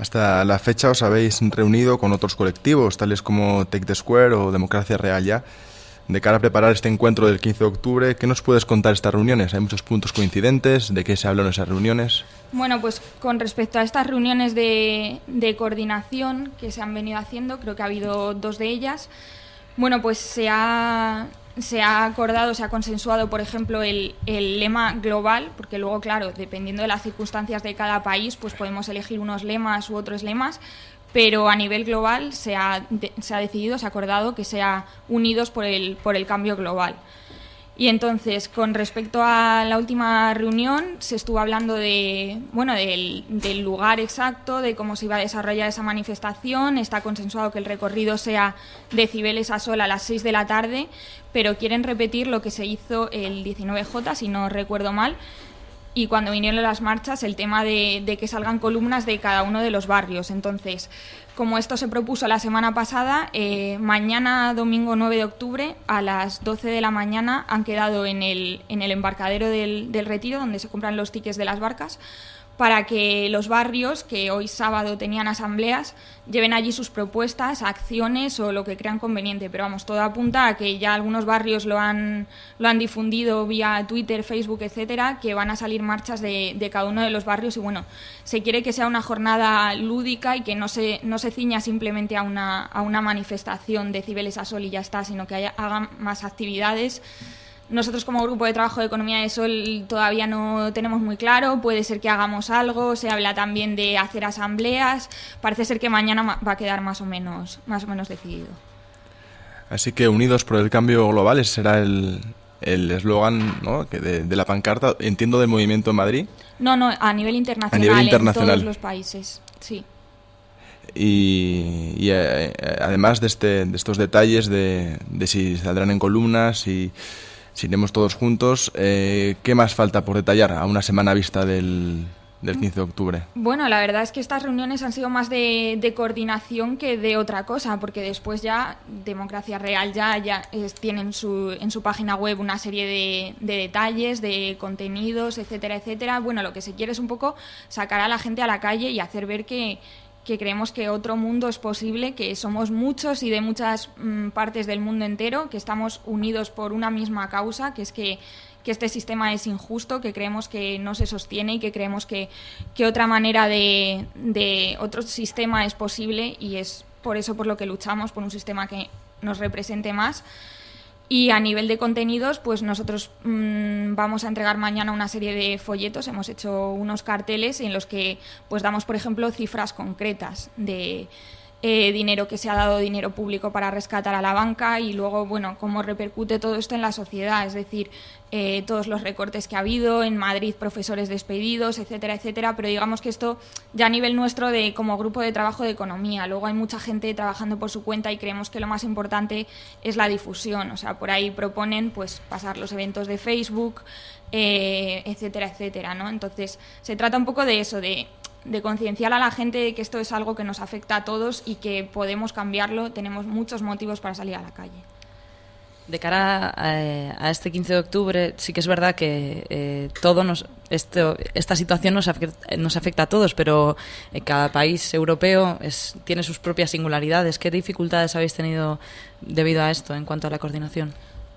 Hasta la fecha os habéis reunido con otros colectivos, tales como Take the Square o Democracia Real ya, de cara a preparar este encuentro del 15 de octubre. ¿Qué nos puedes contar estas reuniones? ¿Hay muchos puntos coincidentes? ¿De qué se habló en esas reuniones? Bueno, pues con respecto a estas reuniones de, de coordinación que se han venido haciendo, creo que ha habido dos de ellas. Bueno, pues se ha, se ha acordado, se ha consensuado, por ejemplo, el, lema global, porque luego, claro, dependiendo de las circunstancias de cada país, pues podemos elegir unos lemas u otros lemas, pero a nivel global se ha, de- se ha decidido, se ha acordado que sea unidos por el, por el cambio global. Y entonces, con respecto a la última reunión, se estuvo hablando de, bueno, del, lugar exacto, de cómo se iba a desarrollar esa manifestación. Está consensuado que el recorrido sea de Cibeles a Sol a las 6 de la tarde, pero quieren repetir lo que se hizo el 19J, si no recuerdo mal, y cuando vinieron las marchas el tema de que salgan columnas de cada uno de los barrios. Entonces, como esto se propuso la semana pasada, eh, mañana domingo 9 de octubre a las 12 de la mañana han quedado en el, en el embarcadero del, del retiro, donde se compran los tickets de las barcas, para que los barrios que hoy sábado tenían asambleas lleven allí sus propuestas, acciones o lo que crean conveniente. Pero vamos, todo apunta a que ya algunos barrios lo han, lo han difundido vía Twitter, Facebook, etcétera, que van a salir marchas de, de cada uno de los barrios y bueno, se quiere que sea una jornada lúdica y que no se, no se ciña simplemente a una, a una manifestación de Cibeles a Sol y ya está, sino que haya, hagan más actividades. Nosotros como grupo de trabajo de Economía de Sol todavía no tenemos muy claro, puede ser que hagamos algo, se habla también de hacer asambleas, parece ser que mañana ma- va a quedar más o menos, más o menos decidido. Así que unidos por el cambio global, ese será el el eslogan ¿no? de, de la pancarta, entiendo, del movimiento en Madrid. No, no, a nivel internacional, nivel en internacional. todos los países, sí. Y, y, eh, además de, este, de estos detalles de, de si saldrán en columnas, si, si iremos todos juntos, eh, ¿qué más falta por detallar a una semana vista del, del 15 de octubre? Bueno, la verdad es que estas reuniones han sido más de, de coordinación que de otra cosa, porque después ya Democracia Real ya, ya es- tiene en su, en su página web una serie de, de detalles, de contenidos, etcétera, etcétera. Bueno, lo que se quiere es un poco sacar a la gente a la calle y hacer ver que, que creemos que otro mundo es posible, que somos muchos y de muchas mm, partes del mundo entero, que estamos unidos por una misma causa, que es que que este sistema es injusto, que creemos que no se sostiene y que creemos que, que otra manera de, de otro sistema es posible y es por eso por lo que luchamos, por un sistema que nos represente más. Y a nivel de contenidos, pues nosotros mm, vamos a entregar mañana una serie de folletos. Hemos hecho unos carteles en los que pues damos, por ejemplo, cifras concretas de eh, dinero que se ha dado, dinero público para rescatar a la banca y luego, bueno, cómo repercute todo esto en la sociedad. Es decir, eh, todos los recortes que ha habido, en Madrid profesores despedidos, etcétera, etcétera. Pero digamos que esto ya a nivel nuestro de como grupo de trabajo de economía. Luego hay mucha gente trabajando por su cuenta y creemos que lo más importante es la difusión. O sea, por ahí proponen pues pasar los eventos de Facebook, eh, etcétera, etcétera, ¿no? Entonces, se trata un poco de eso, de, de concienciar a la gente de que esto es algo que nos afecta a todos y que podemos cambiarlo. Tenemos muchos motivos para salir a la calle. De cara a, a este 15 de octubre, sí que es verdad que eh, todo nos, esto, esta situación nos afecta, nos afecta a todos, pero eh, cada país europeo es, tiene sus propias singularidades. ¿Qué dificultades habéis tenido debido a esto en cuanto a la coordinación?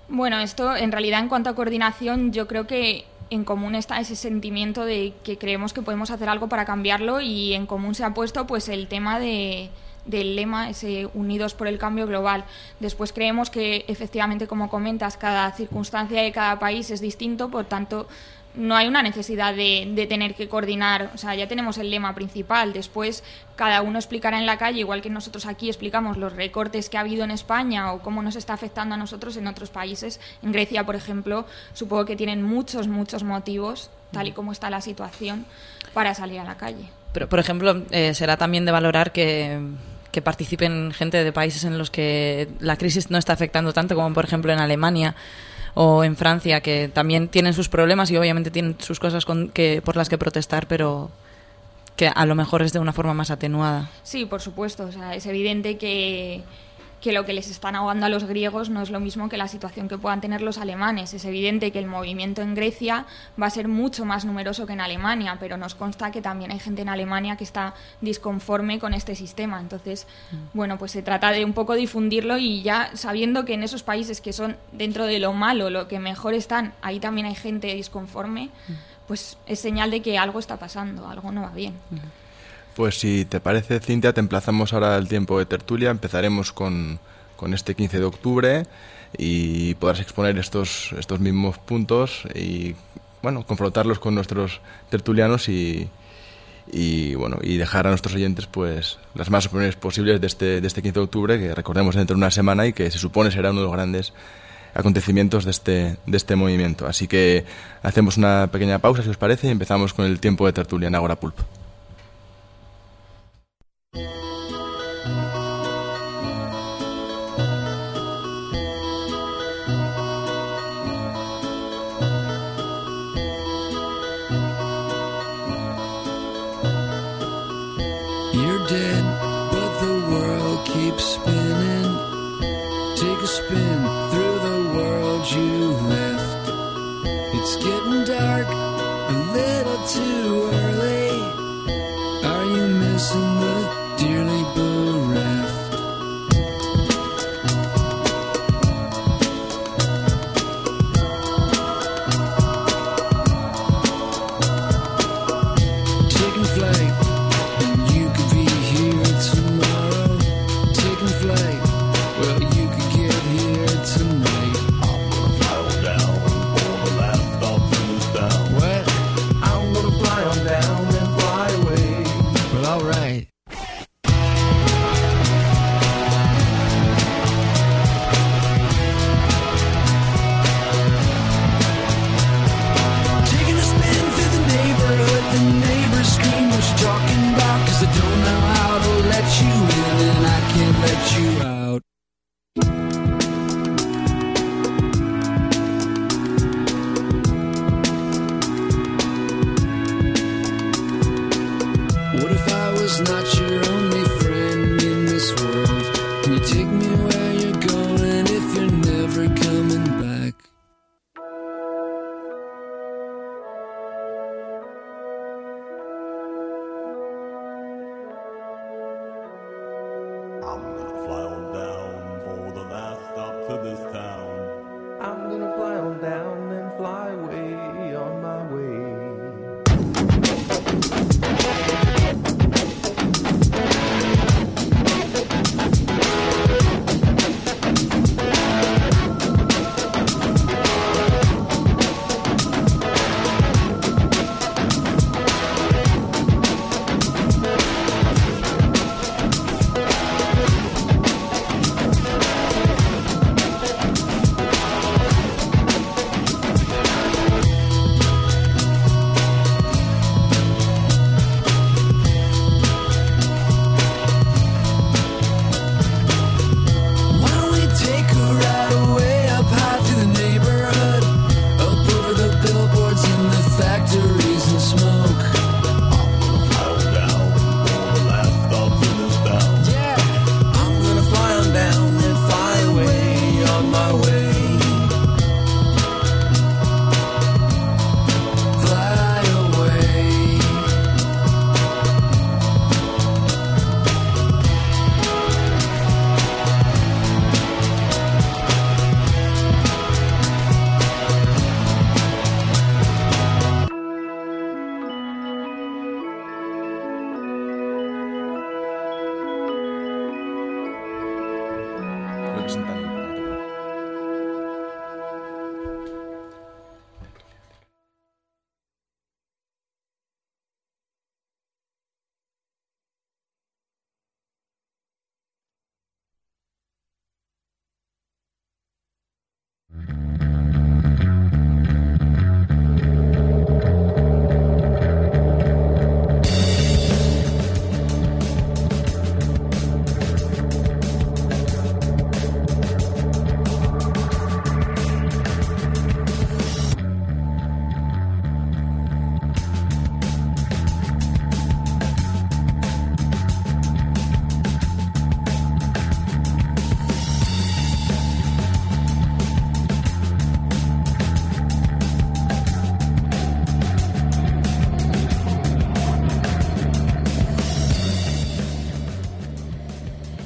Bueno, esto en realidad en cuanto a coordinación yo creo que en común está ese sentimiento de que creemos que podemos hacer algo para cambiarlo y en común se ha puesto pues el tema de, del lema ese unidos por el cambio global. Después creemos que efectivamente como comentas cada circunstancia de cada país es distinto, por tanto no hay una necesidad de, de, tener que coordinar, o sea, ya tenemos el lema principal, después cada uno explicará en la calle, igual que nosotros aquí explicamos los recortes que ha habido en España o cómo nos está afectando a nosotros en otros países. En Grecia, por ejemplo, supongo que tienen muchos, muchos motivos, tal y como está la situación, para salir a la calle. Pero, por ejemplo, eh, será también de valorar que, que participen gente de países en los que la crisis no está afectando tanto, como por ejemplo en Alemania o en Francia, que también tienen sus problemas y obviamente tienen sus cosas con, que, por las que protestar, pero que a lo mejor es de una forma más atenuada. Sí, por supuesto. O sea, es evidente que, que lo que les están ahogando a los griegos no es lo mismo que la situación que puedan tener los alemanes. Es evidente que el movimiento en Grecia va a ser mucho más numeroso que en Alemania, pero nos consta que también hay gente en Alemania que está disconforme con este sistema. Entonces, bueno, pues se trata de un poco difundirlo y ya sabiendo que en esos países que son dentro de lo malo, lo que mejor están, ahí también hay gente disconforme, pues es señal de que algo está pasando, algo no va bien. Pues si te parece, Cintia, te emplazamos ahora al tiempo de tertulia. Empezaremos con, con este 15 de octubre y podrás exponer estos, estos mismos puntos y, bueno, confrontarlos con nuestros tertulianos y, y, bueno, y dejar a nuestros oyentes pues las más opiniones posibles de este, de este 15 de octubre, que recordemos dentro de una semana y que se supone será uno de los grandes acontecimientos de este, de este movimiento. Así que hacemos una pequeña pausa, si os parece, y empezamos con el tiempo de tertulia en Agora Pulp. Too early. Are you missing the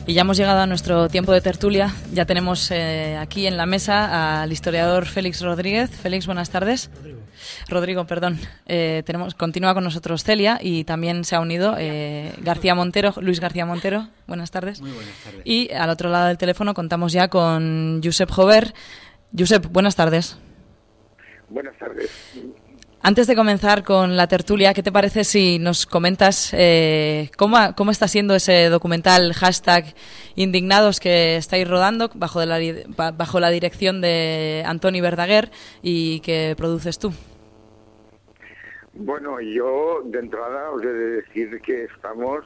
Y ya hemos llegado a nuestro tiempo de tertulia. Ya tenemos eh, aquí en la mesa al historiador Félix Rodríguez. Félix, buenas tardes. Rodrigo, perdón. Eh, tenemos, continúa con nosotros Celia y también se ha unido eh, García Montero, Luis García Montero. Buenas tardes. Muy buenas tardes. Y al otro lado del teléfono contamos ya con Josep Jover. Josep, buenas tardes. Buenas tardes. Antes de comenzar con la tertulia, ¿qué te parece si nos comentas eh, cómo, cómo está siendo ese documental hashtag indignados que estáis rodando bajo, de la, ba- bajo la dirección de Antoni Verdaguer y que produces tú? Bueno, yo de entrada os he de decir que estamos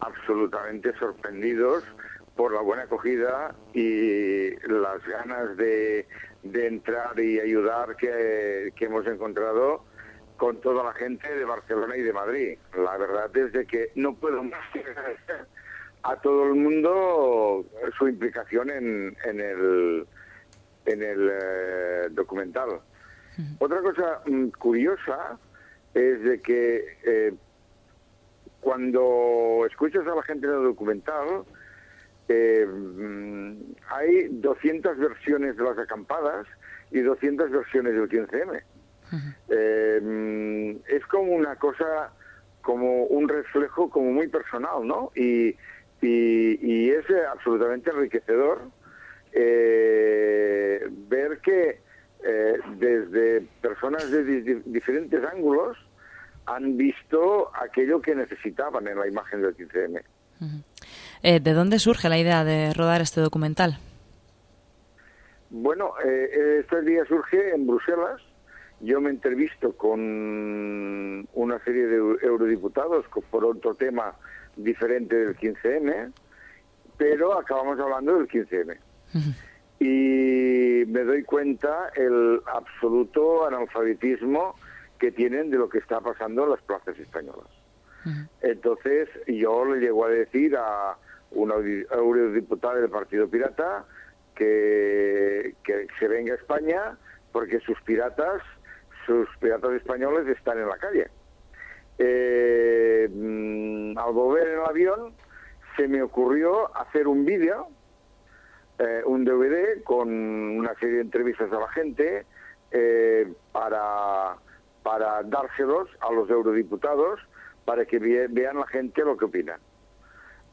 absolutamente sorprendidos por la buena acogida y las ganas de, entrar y ayudar que hemos encontrado con toda la gente de Barcelona y de Madrid. La verdad es de que no puedo más que agradecer a todo el mundo su implicación en, en el, en el eh, documental. Otra cosa mm, curiosa es de que eh, cuando escuchas a la gente en el documental, eh, mm, hay 200 versiones de las acampadas y 200 versiones del 15M. Eh, es como una cosa, como un reflejo como muy personal, ¿no? Y, y, y es eh, absolutamente enriquecedor eh, ver que eh, desde personas de di- diferentes ángulos han visto aquello que necesitaban en la imagen del 15M. Eh, ¿De dónde surge la idea de rodar este documental? Bueno, eh, este día surge en Bruselas. Yo me entrevisto con una serie de eu- eurodiputados por otro tema diferente del 15M, pero acabamos hablando del 15M. Y me doy cuenta el absoluto analfabetismo que tienen de lo que está pasando en las plazas españolas. Entonces yo le llego a decir a una eurodiputada del Partido Pirata que, que se venga a España porque sus piratas, sus piratas españoles están en la calle. Eh, mm, al volver en el avión se me ocurrió hacer un vídeo, eh, un DVD con una serie de entrevistas a la gente eh, para, para dárselos a los eurodiputados para que ve- vean la gente lo que opinan.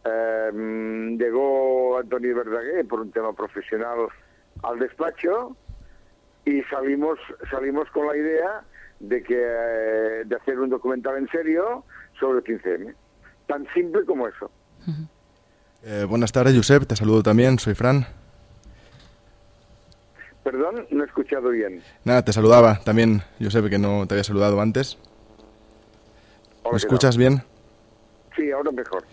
Eh, mm, llegó Antonio Verdaguer por un tema profesional al despacho y salimos salimos con la idea de que eh, de hacer un documental en serio sobre el 15M. Tan simple como eso. Eh, buenas tardes, Josep. Te saludo también. Soy Fran. Perdón, no he escuchado bien. Nada, te saludaba también, Josep, que no te había saludado antes. ¿Me ¿qué escuchas bien? Sí, ahora mejor.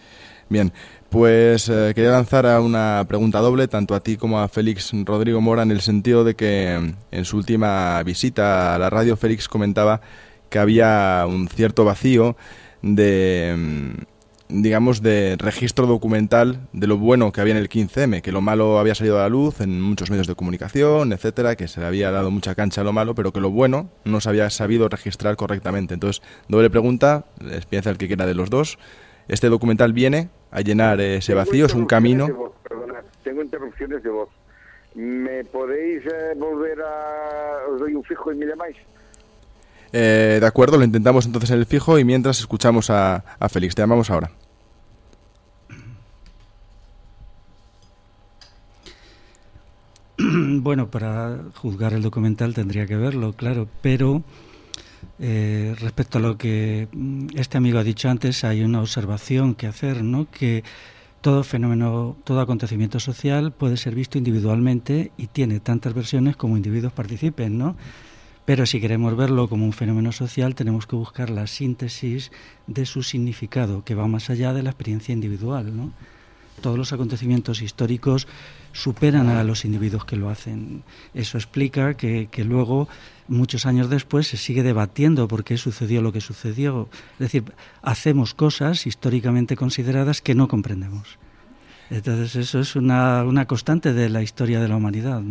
Bien, pues eh, quería lanzar a una pregunta doble, tanto a ti como a Félix Rodrigo Mora, en el sentido de que mm, en su última visita a la radio, Félix comentaba que había un cierto vacío de, mm, digamos, de registro documental de lo bueno que había en el 15M, que lo malo había salido a la luz en muchos medios de comunicación, etcétera, que se le había dado mucha cancha a lo malo, pero que lo bueno no se había sabido registrar correctamente. Entonces, doble pregunta, experiencia el que quiera de los dos. Este documental viene a llenar ese Tengo vacío, es un camino. voz, perdonad, tengo interrupciones de voz. ¿Me podéis eh, volver a... os doy un fijo y me llamáis? Eh, de acuerdo, lo intentamos entonces en el fijo y mientras escuchamos a, a Félix. Te llamamos ahora. Bueno, para juzgar el documental tendría que verlo, claro, pero eh, respecto a lo que mm, este amigo ha dicho antes, hay una observación que hacer, ¿no? Que todo fenómeno, todo acontecimiento social puede ser visto individualmente y tiene tantas versiones como individuos participen, ¿no? Pero si queremos verlo como un fenómeno social, tenemos que buscar la síntesis de su significado, que va más allá de la experiencia individual, ¿no? Todos los acontecimientos históricos superan a los individuos que lo hacen. Eso explica que, luego, muchos años después, se sigue debatiendo por qué sucedió lo que sucedió. Es decir, hacemos cosas históricamente consideradas que no comprendemos. Entonces, eso es una, constante de la historia de la humanidad.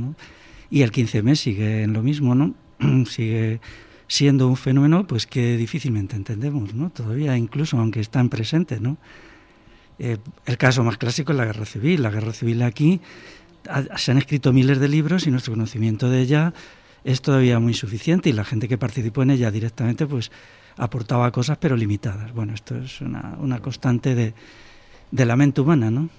Y el 15M sigue en lo mismo, ¿no? sigue siendo un fenómeno pues que difícilmente entendemos, ¿no? Todavía, incluso aunque están presentes, ¿no? Eh, el caso más clásico es la guerra civil. La guerra civil aquí se han escrito miles de libros y nuestro conocimiento de ella es todavía muy insuficiente y la gente que participó en ella directamente pues aportaba cosas pero limitadas. Bueno, esto es una, constante de, de la mente humana, ¿no?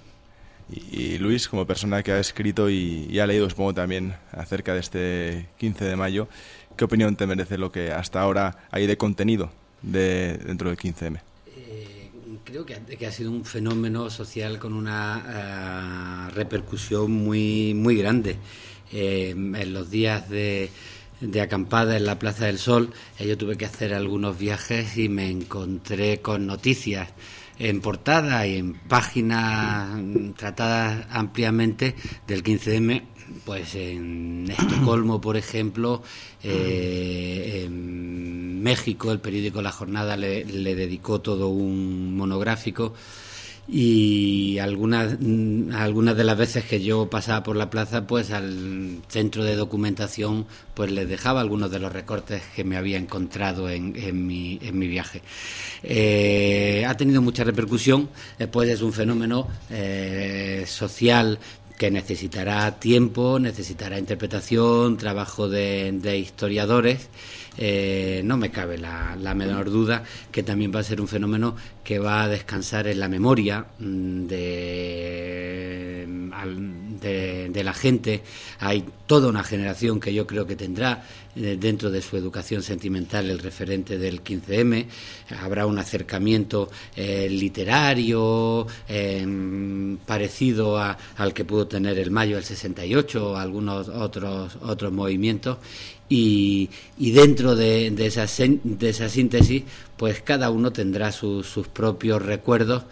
Y, Luis, como persona que ha escrito y, ha leído, supongo, también acerca de este 15 de mayo, ¿qué opinión te merece lo que hasta ahora hay de contenido de, dentro del 15M? Eh, creo que, ha sido un fenómeno social con una eh, repercusión muy, muy grande. Eh, en los días de, de acampada en la Plaza del Sol, yo tuve que hacer algunos viajes y me encontré con noticias en portada y en páginas tratadas ampliamente del 15M, pues en Estocolmo, por ejemplo, eh, en México, el periódico La Jornada le dedicó todo un monográfico y algunas, algunas de las veces que yo pasaba por la plaza, pues al centro de documentación, pues les dejaba algunos de los recortes que me había encontrado en, mi, viaje. Eh, ha tenido mucha repercusión, después es un fenómeno eh, social que necesitará tiempo, necesitará interpretación, trabajo de, historiadores eh, no me cabe la, menor duda que también va a ser un fenómeno que va a descansar en la memoria mm, de, de, la gente. Hay toda una generación que yo creo que tendrá dentro de su educación sentimental el referente del 15M. Habrá un acercamiento eh, literario parecido al que pudo tener el Mayo del 68 o algunos otros, otros movimientos y, dentro de, de, esa, de esa síntesis, pues cada uno tendrá sus propios recuerdos.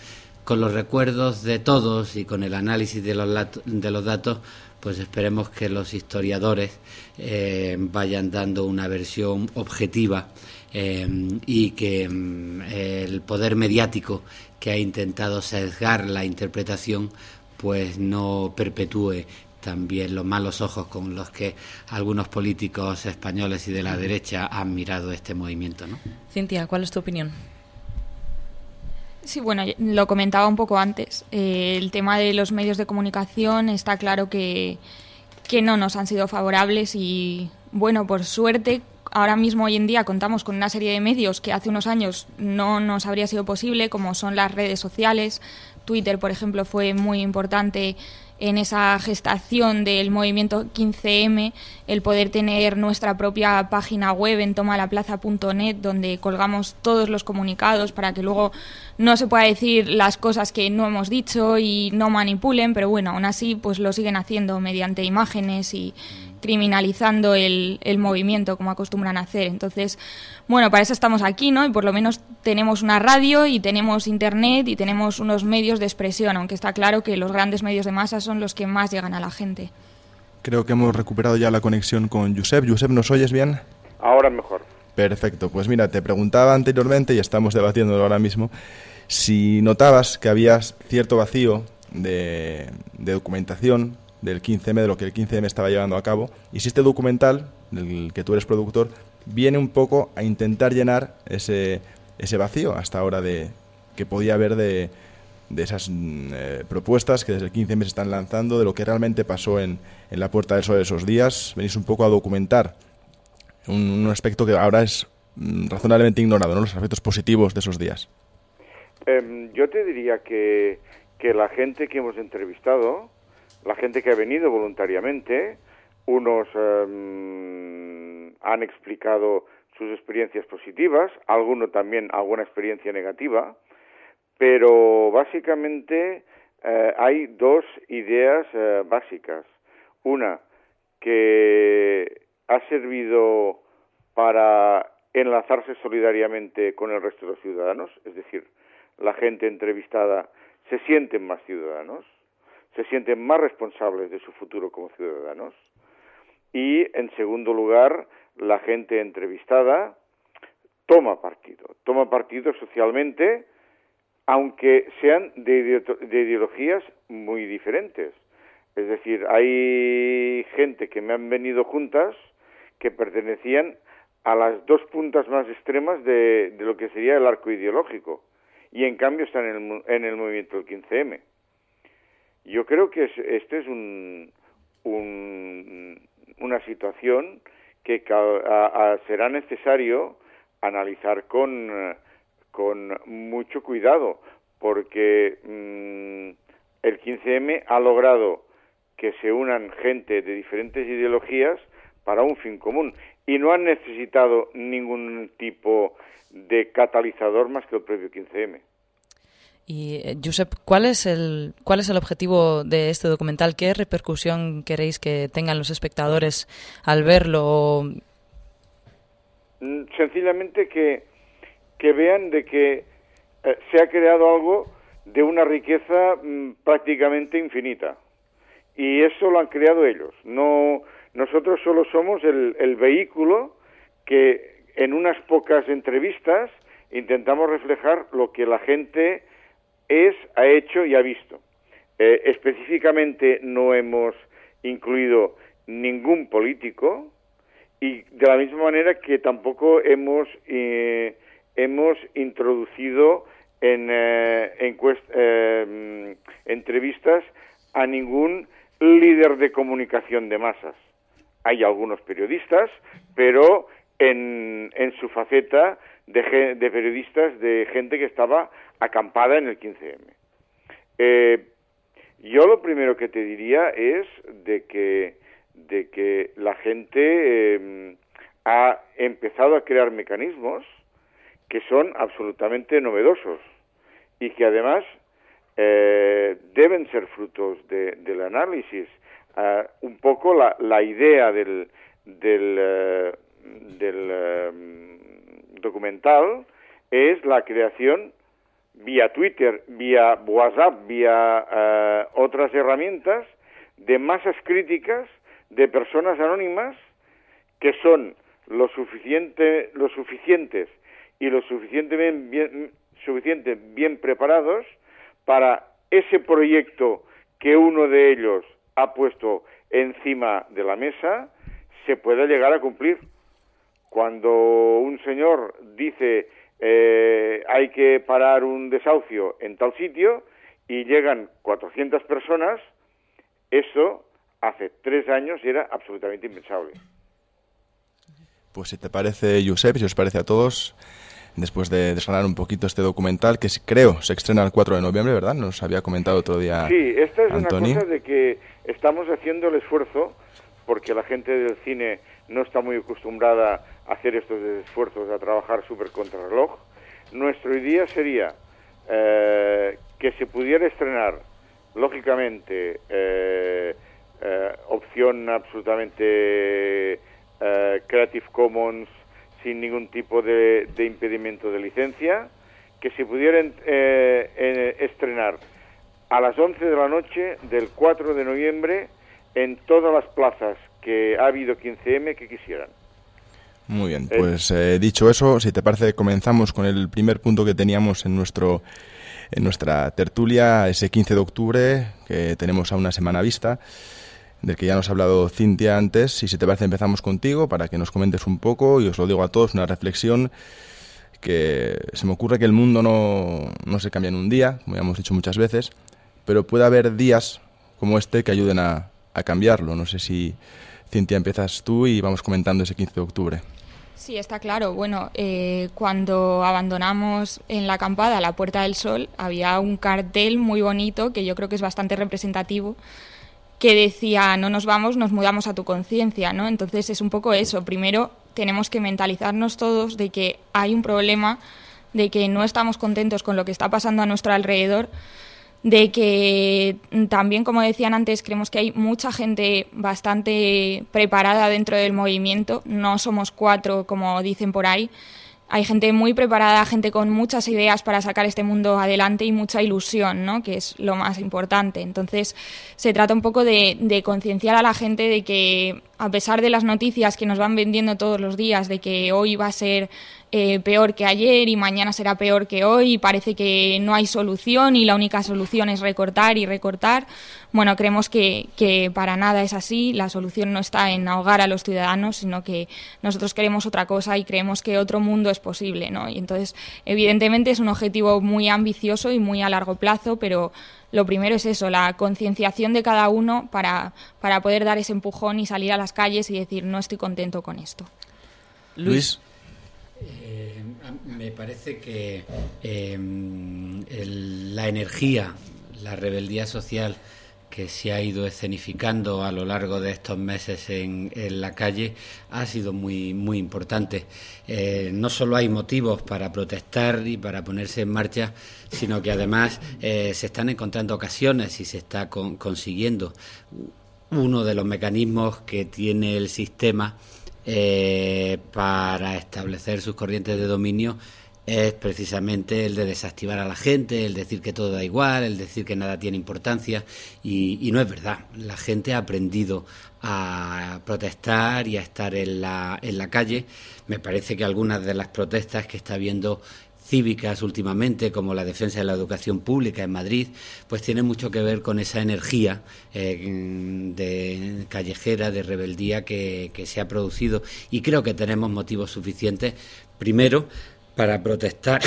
Con los recuerdos de todos y con el análisis de los, de los datos, pues esperemos que los historiadores eh, vayan dando una versión objetiva eh, y que mm, el poder mediático que ha intentado sesgar la interpretación pues no perpetúe también los malos ojos con los que algunos políticos españoles y de la derecha han mirado este movimiento. ¿no? Cintia, ¿cuál es tu opinión? Sí, bueno, lo comentaba un poco antes. Eh, el tema de los medios de comunicación está claro que, que no nos han sido favorables y, bueno, por suerte, ahora mismo hoy en día contamos con una serie de medios que hace unos años no nos habría sido posible, como son las redes sociales. Twitter, por ejemplo, fue muy importante en esa gestación del movimiento 15M, el poder tener nuestra propia página web en tomalaplaza.net donde colgamos todos los comunicados para que luego no se pueda decir las cosas que no hemos dicho y no manipulen, pero bueno, aún así pues lo siguen haciendo mediante imágenes y criminalizando el, el movimiento como acostumbran a hacer. Entonces, bueno, para eso estamos aquí, ¿no? Y por lo menos tenemos una radio y tenemos internet y tenemos unos medios de expresión, aunque está claro que los grandes medios de masa son los que más llegan a la gente. Creo que hemos recuperado ya la conexión con Josep. Josep, ¿nos oyes bien? Ahora mejor. Perfecto. Pues mira, te preguntaba anteriormente y estamos debatiéndolo ahora mismo si notabas que había cierto vacío de, de documentación del 15M, de lo que el 15M estaba llevando a cabo, y si este documental, del que tú eres productor, viene un poco a intentar llenar ese, ese vacío hasta ahora de que podía haber de, de esas mm, eh, propuestas que desde el 15M se están lanzando, de lo que realmente pasó en, en la Puerta del Sol esos días. Venís un poco a documentar un, aspecto que ahora es mm, razonablemente ignorado, ¿no? los aspectos positivos de esos días. Em, yo te diría que, que la gente que hemos entrevistado la gente que ha venido voluntariamente, unos em, han explicado sus experiencias positivas, algunos también alguna experiencia negativa, pero básicamente eh, hay dos ideas eh, básicas. Una, que ha servido para enlazarse solidariamente con el resto de los ciudadanos, es decir, la gente entrevistada se sienten más ciudadanos, se sienten más responsables de su futuro como ciudadanos. Y, en segundo lugar, la gente entrevistada toma partido, toma partido socialmente, aunque sean de, ideologías muy diferentes. Es decir, hay gente que me han venido juntas que pertenecían a las dos puntas más extremas de, de lo que sería el arco ideológico y en cambio están en el, en el movimiento del 15M. Yo creo que es, este es un, un- una situación que a- a- será necesario analizar con, con mucho cuidado, porque mm, el 15M ha logrado que se unan gente de diferentes ideologías para un fin común y no han necesitado ningún tipo de catalizador más que el propio 15M. Y, eh, Josep, ¿cuál es, el, ¿cuál es el objetivo de este documental? ¿Qué repercusión queréis que tengan los espectadores al verlo? Mm, sencillamente que, que vean de que eh, se ha creado algo de una riqueza mm, prácticamente infinita y eso lo han creado ellos no nosotros solo somos el, el vehículo que en unas pocas entrevistas intentamos reflejar lo que la gente es ha hecho y ha visto Eh, específicamente no hemos incluido ningún político y de la misma manera que tampoco hemos eh, hemos introducido en eh, entrevistas a ningún líder de comunicación de masas. Hay algunos periodistas, pero en, en su faceta de periodistas de gente que estaba acampada en el 15M. Eh, yo lo primero que te diría es de que, de que la gente eh, ha empezado a crear mecanismos que son absolutamente novedosos y que además eh, deben ser frutos de- del análisis. Ah, un poco la, la idea del, del, eh, eh, documental es la creación vía Twitter, vía WhatsApp, vía eh, otras herramientas de masas críticas de personas anónimas que son lo suficiente, lo suficientes y lo suficientemente bien, bien preparados para ese proyecto que uno de ellos ha puesto encima de la mesa se pueda llegar a cumplir. Cuando un señor dice eh, hay que parar un desahucio en tal sitio y llegan 400 personas, eso hace tres años era absolutamente impensable. Pues si te parece, Josep, si os parece a todos, después de desgranar un poquito este documental, que creo se estrena el 4 de noviembre, ¿verdad? Nos había comentado otro día Sí, esta es Antoni. una cosa de que estamos haciendo el esfuerzo, porque la gente del cine no está muy acostumbrada hacer estos esfuerzos, a trabajar súper contrarreloj. Nuestra idea sería eh, que se pudiera estrenar, lógicamente, eh, eh, opción absolutamente eh, Creative Commons sin ningún tipo de, de impedimento de licencia, que se pudiera estrenar a las 11 de la noche del 4 de noviembre en todas las plazas que ha habido 15M que quisieran. Muy bien, Eh, pues eh, dicho eso, si te parece, comenzamos con el primer punto que teníamos en nuestro en nuestra tertulia, ese 15 de octubre, que tenemos a una semana vista, del que ya nos ha hablado Cintia antes, y si te parece empezamos contigo para que nos comentes un poco, y os lo digo a todos, una reflexión que se me ocurre que el mundo no, no se cambia en un día, como ya hemos dicho muchas veces, pero puede haber días como este que ayuden a, a cambiarlo. No sé si, Cintia, empiezas tú y vamos comentando ese 15 de octubre. Sí, está claro. Bueno, eh, cuando abandonamos en la acampada la Puerta del Sol, había un cartel muy bonito que yo creo que es bastante representativo que decía no nos vamos, nos mudamos a tu conciencia, ¿no? Entonces es un poco eso. Primero tenemos que mentalizarnos todos de que hay un problema, de que no estamos contentos con lo que está pasando a nuestro alrededor, de que mm, también, como decían antes, creemos que hay mucha gente bastante preparada dentro del movimiento. No somos cuatro, como dicen por ahí. Hay gente muy preparada, gente con muchas ideas para sacar este mundo adelante y mucha ilusión, ¿no? que es lo más importante. Entonces, se trata un poco de, de concienciar a la gente de que a pesar de las noticias que nos van vendiendo todos los días de que hoy va a ser eh, peor que ayer y mañana será peor que hoy y parece que no hay solución y la única solución es recortar y recortar, bueno, creemos que, que para nada es así. La solución no está en ahogar a los ciudadanos, sino que nosotros queremos otra cosa y creemos que otro mundo es posible, ¿no? Y entonces, evidentemente, es un objetivo muy ambicioso y muy a largo plazo, pero lo primero es eso, la concienciación de cada uno para, para poder dar ese empujón y salir a las calles y decir no estoy contento con esto. Luis. Eh, me parece que eh, el- la energía, la rebeldía social que se ha ido escenificando a lo largo de estos meses en, la calle ha sido muy muy importante. Eh, no solo hay motivos para protestar y para ponerse en marcha, sino que además eh, se están encontrando ocasiones y se está con- consiguiendo uno de los mecanismos que tiene el sistema eh, para establecer sus corrientes de dominio es precisamente el de desactivar a la gente, el decir que todo da igual, el decir que nada tiene importancia y, no es verdad. La gente ha aprendido a protestar y a estar en la, en la calle. Me parece que algunas de las protestas que está habiendo cívicas últimamente, como la defensa de la educación pública en Madrid, pues tiene mucho que ver con esa energía eh, de callejera, de rebeldía que, que se ha producido. Y creo que tenemos motivos suficientes, primero, para protestar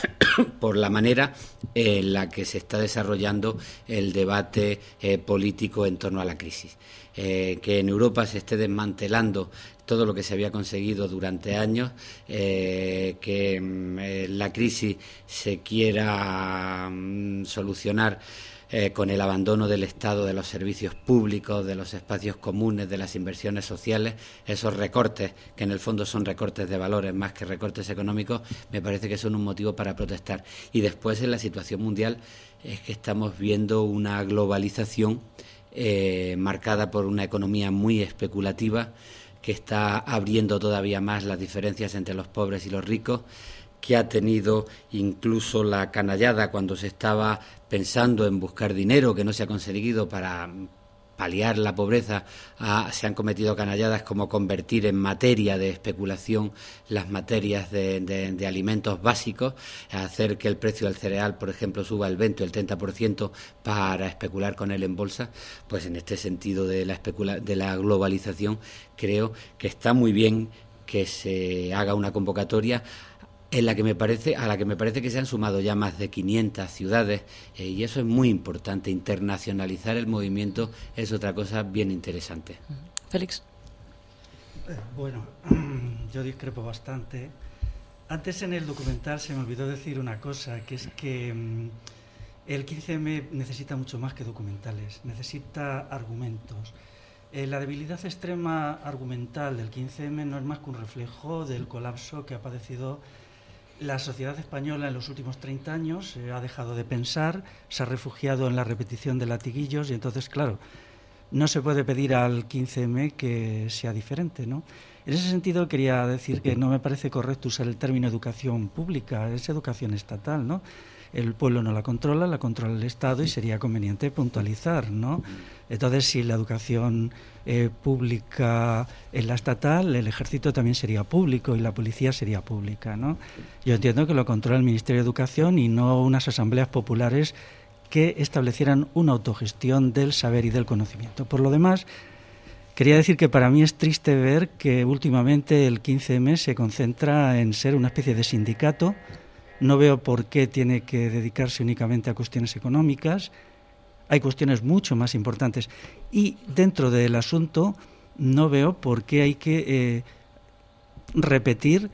por la manera en la que se está desarrollando el debate eh, político en torno a la crisis. Eh, que en Europa se esté desmantelando todo lo que se había conseguido durante años, eh, que mm, la crisis se quiera mm, solucionar eh, con el abandono del Estado de los servicios públicos, de los espacios comunes, de las inversiones sociales, esos recortes, que en el fondo son recortes de valores más que recortes económicos, me parece que son un motivo para protestar. Y después en la situación mundial es que estamos viendo una globalización eh, marcada por una economía muy especulativa que está abriendo todavía más las diferencias entre los pobres y los ricos, que ha tenido incluso la canallada cuando se estaba pensando en buscar dinero que no se ha conseguido para paliar la pobreza, se han cometido canalladas como convertir en materia de especulación las materias de alimentos básicos, hacer que el precio del cereal, por ejemplo, suba el 20 o el 30% para especular con él en bolsa, pues en este sentido de la, especula- de la globalización creo que está muy bien que se haga una convocatoria en la que me parece, a la que me parece que se han sumado ya más de 500 ciudades eh, y eso es muy importante. Internacionalizar el movimiento es otra cosa bien interesante. Félix. Eh, Bueno, yo discrepo bastante. Antes en el documental se me olvidó decir una cosa, que es que mm, el 15M necesita mucho más que documentales, necesita argumentos. Eh, la debilidad extrema argumental del 15M no es más que un reflejo del colapso que ha padecido la sociedad española en los últimos 30 años. eh, ha dejado de pensar, se ha refugiado en la repetición de latiguillos y entonces, claro, no se puede pedir al 15M que sea diferente, ¿no? En ese sentido quería decir que no me parece correcto usar el término educación pública, es educación estatal, ¿no? El pueblo no la controla, la controla el Estado y sería conveniente puntualizar, ¿no? Entonces, si la educación eh, pública es la estatal, el ejército también sería público y la policía sería pública, ¿no? Yo entiendo que lo controla el Ministerio de Educación y no unas asambleas populares que establecieran una autogestión del saber y del conocimiento. Por lo demás, quería decir que para mí es triste ver que últimamente el 15M se concentra en ser una especie de sindicato. No veo por qué tiene que dedicarse únicamente a cuestiones económicas. Hay cuestiones mucho más importantes. Y dentro del asunto no veo por qué hay que eh, repetir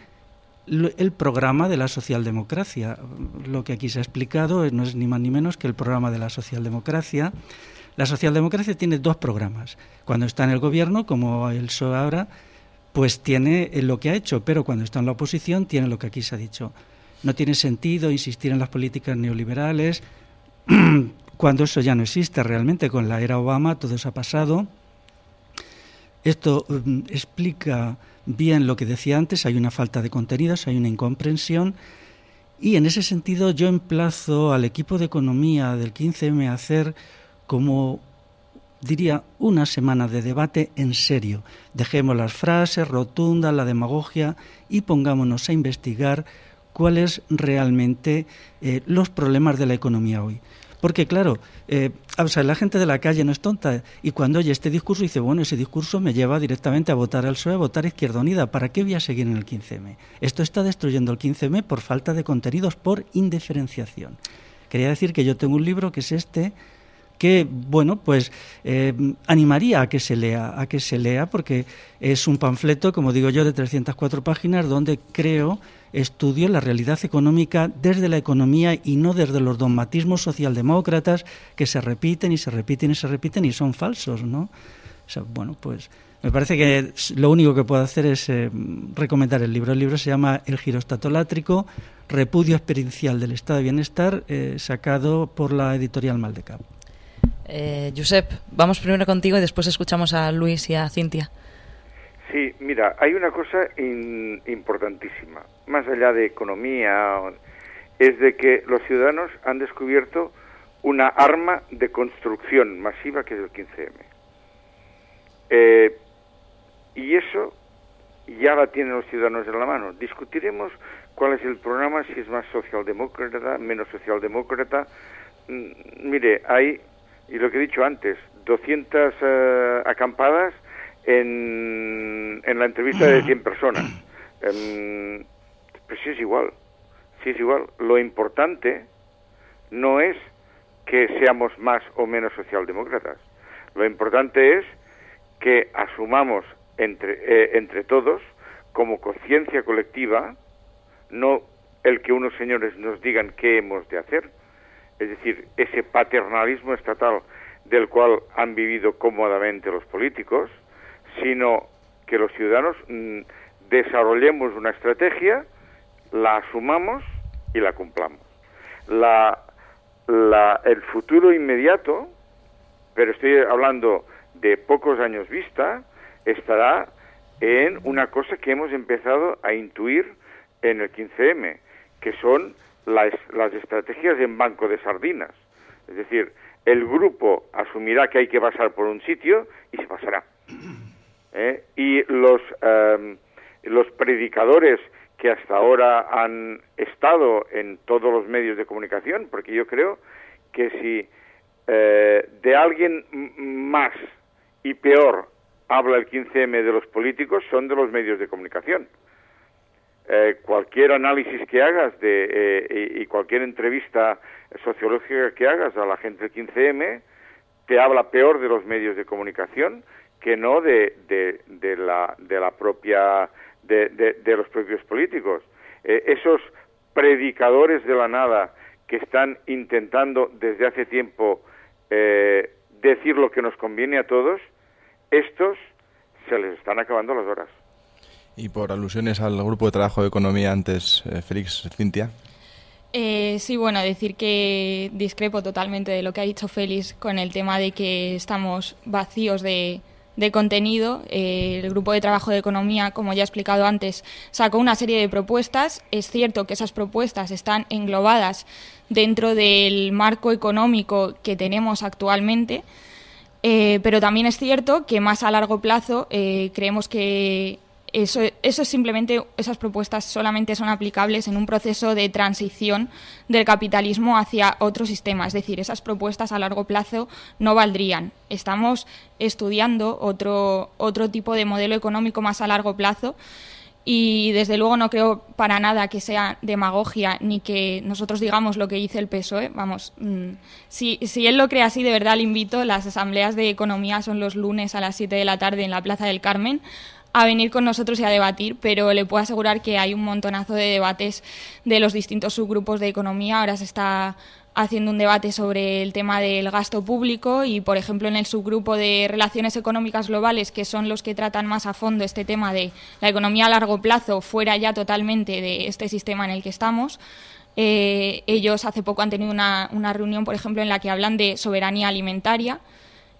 el programa de la socialdemocracia. Lo que aquí se ha explicado no es ni más ni menos que el programa de la socialdemocracia. La socialdemocracia tiene dos programas. Cuando está en el gobierno, como el PSOE ahora, pues tiene lo que ha hecho, pero cuando está en la oposición tiene lo que aquí se ha dicho. No tiene sentido insistir en las políticas neoliberales cuando eso ya no existe realmente. Con la era Obama todo eso ha pasado. Esto mm, explica bien lo que decía antes, hay una falta de contenidos, hay una incomprensión y en ese sentido yo emplazo al equipo de economía del 15M a hacer como diría, una semana de debate en serio. Dejemos las frases rotundas, la demagogia y pongámonos a investigar cuáles realmente eh, los problemas de la economía hoy. Porque claro, eh, o sea, la gente de la calle no es tonta y cuando oye este discurso dice, bueno, ese discurso me lleva directamente a votar al PSOE, a votar Izquierda Unida, ¿para qué voy a seguir en el 15M? Esto está destruyendo el 15M por falta de contenidos, por indiferenciación. Quería decir que yo tengo un libro que es este, que bueno pues eh, animaría a que se lea a que se lea porque es un panfleto como digo yo de 304 páginas donde creo estudio la realidad económica desde la economía y no desde los dogmatismos socialdemócratas que se repiten y se repiten y se repiten y son falsos no o bueno pues me parece que lo único que puedo hacer es eh, recomendar el libro. El libro se llama El girostatolátrico, repudio experiencial del estado de bienestar, eh, sacado por la editorial Maldecap. Eh, Josep, vamos primero contigo y después escuchamos a Luis y a Cintia. Sí, mira, hay una cosa importantísima, más allá de economía, es de que los ciudadanos han descubierto una arma de construcción masiva que es el 15M. Eh, y eso ya la tienen los ciudadanos en la mano. Discutiremos cuál es el programa, si es más socialdemócrata, menos socialdemócrata. Mm, mire, hay, y lo que he dicho antes, 200 eh, acampadas en, en la entrevista de 100 personas. Em, pues sí es igual, sí es igual. Lo importante no es que seamos más o menos socialdemócratas. Lo importante es que asumamos entre, eh, entre todos, como conciencia colectiva, no el que unos señores nos digan qué hemos de hacer, es decir, ese paternalismo estatal del cual han vivido cómodamente los políticos, sino que los ciudadanos mm, desarrollemos una estrategia, la asumamos y la cumplamos. La, la, el futuro inmediato, pero estoy hablando de pocos años vista, estará en una cosa que hemos empezado a intuir en el 15M, que son las, las estrategias en banco de sardinas. Es decir, el grupo asumirá que hay que pasar por un sitio y se pasará. ¿Eh? Y los, eh, los predicadores que hasta ahora han estado en todos los medios de comunicación, porque yo creo que si eh, de alguien más y peor habla el 15M de los políticos, son de los medios de comunicación. Eh, cualquier análisis que hagas de, eh, y cualquier entrevista sociológica que hagas a la gente del 15M te habla peor de los medios de comunicación que no de, de, de la, de la propia de, de- de los propios políticos. Eh, esos predicadores de la nada que están intentando desde hace tiempo eh, decir lo que nos conviene a todos, estos se les están acabando las horas. Y por alusiones al grupo de trabajo de economía antes, eh, Félix, Cintia. Eh, sí, bueno, decir que discrepo totalmente de lo que ha dicho Félix con el tema de que estamos vacíos de, de contenido. Eh, el grupo de trabajo de economía, como ya he explicado antes, sacó una serie de propuestas. Es cierto que esas propuestas están englobadas dentro del marco económico que tenemos actualmente. Eh, pero también es cierto que más a largo plazo eh, creemos que eso, es simplemente, esas propuestas solamente son aplicables en un proceso de transición del capitalismo hacia otro sistema. Es decir, esas propuestas a largo plazo no valdrían. Estamos estudiando otro, otro tipo de modelo económico más a largo plazo y desde luego no creo para nada que sea demagogia ni que nosotros digamos lo que dice el PSOE. Vamos, mm, si, si él lo cree así, de verdad le invito. Las asambleas de economía son los lunes a las 7 de la tarde en la Plaza del Carmen a venir con nosotros y a debatir, pero le puedo asegurar que hay un montonazo de debates de los distintos subgrupos de economía. Ahora se está haciendo un debate sobre el tema del gasto público y, por ejemplo, en el subgrupo de relaciones económicas globales, que son los que tratan más a fondo este tema de la economía a largo plazo, fuera ya totalmente de este sistema en el que estamos. eh, ellos hace poco han tenido una, una reunión, por ejemplo, en la que hablan de soberanía alimentaria,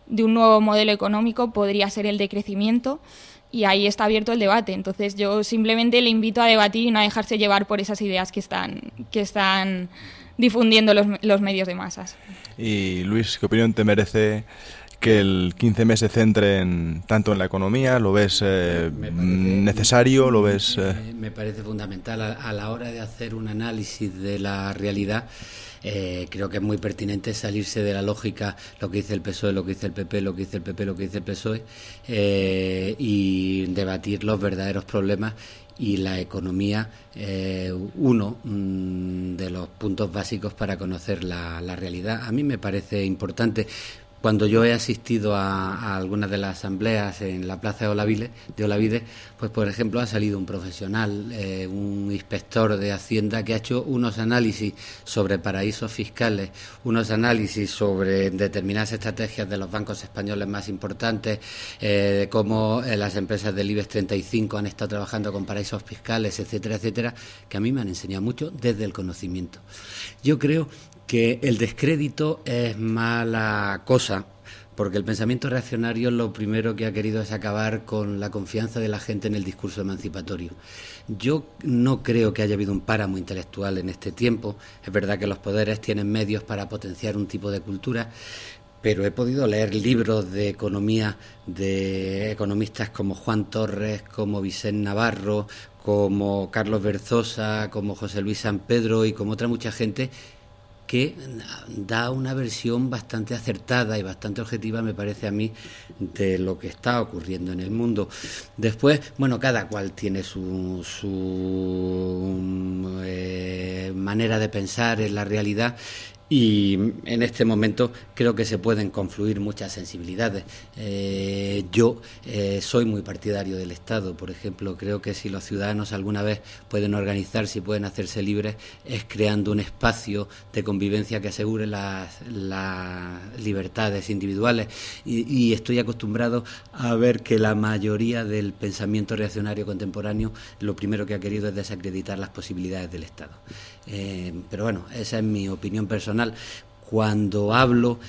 de un nuevo modelo económico, podría ser el de crecimiento y ahí está abierto el debate. Entonces yo simplemente le invito a debatir y no a dejarse llevar por esas ideas que están, que están difundiendo los, los medios de masas. Y Luis, ¿qué opinión te merece que el 15M se centre en, tanto en la economía? ¿Lo ves eh, necesario? ¿Lo ves...? eh? Me, me parece fundamental a, a la hora de hacer un análisis de la realidad. Eh, creo que es muy pertinente salirse de la lógica lo que dice el PSOE, lo que dice el PP, lo que dice el PP, lo que dice el PSOE eh, y debatir los verdaderos problemas y la economía eh, uno mm, de los puntos básicos para conocer la, la realidad. A mí me parece importante. Cuando yo he asistido a, a algunas de las asambleas en la plaza de Olavide, de Olavide pues por ejemplo ha salido un profesional, eh, un inspector de Hacienda que ha hecho unos análisis sobre paraísos fiscales, unos análisis sobre determinadas estrategias de los bancos españoles más importantes, eh, de cómo eh, las empresas del IBEX 35 han estado trabajando con paraísos fiscales, etcétera, etcétera, que a mí me han enseñado mucho desde el conocimiento. Yo creo que el descrédito es mala cosa, porque el pensamiento reaccionario lo primero que ha querido es acabar con la confianza de la gente en el discurso emancipatorio. Yo no creo que haya habido un páramo intelectual en este tiempo. Es verdad que los poderes tienen medios para potenciar un tipo de cultura, pero he podido leer libros de economía de economistas como Juan Torres, como Vicente Navarro, como Carlos Berzosa, como José Luis San Pedro y como otra mucha gente que da una versión bastante acertada y bastante objetiva, me parece a mí, de lo que está ocurriendo en el mundo. Después, bueno, cada cual tiene su, su eh, manera de pensar en la realidad y en este momento creo que se pueden confluir muchas sensibilidades. Eh, yo eh, soy muy partidario del Estado, por ejemplo, creo que si los ciudadanos alguna vez pueden organizarse y pueden hacerse libres es creando un espacio de convivencia que asegure las, las libertades individuales y, y estoy acostumbrado a ver que la mayoría del pensamiento reaccionario contemporáneo lo primero que ha querido es desacreditar las posibilidades del Estado. Eh, pero bueno, esa es mi opinión personal. Cuando hablo,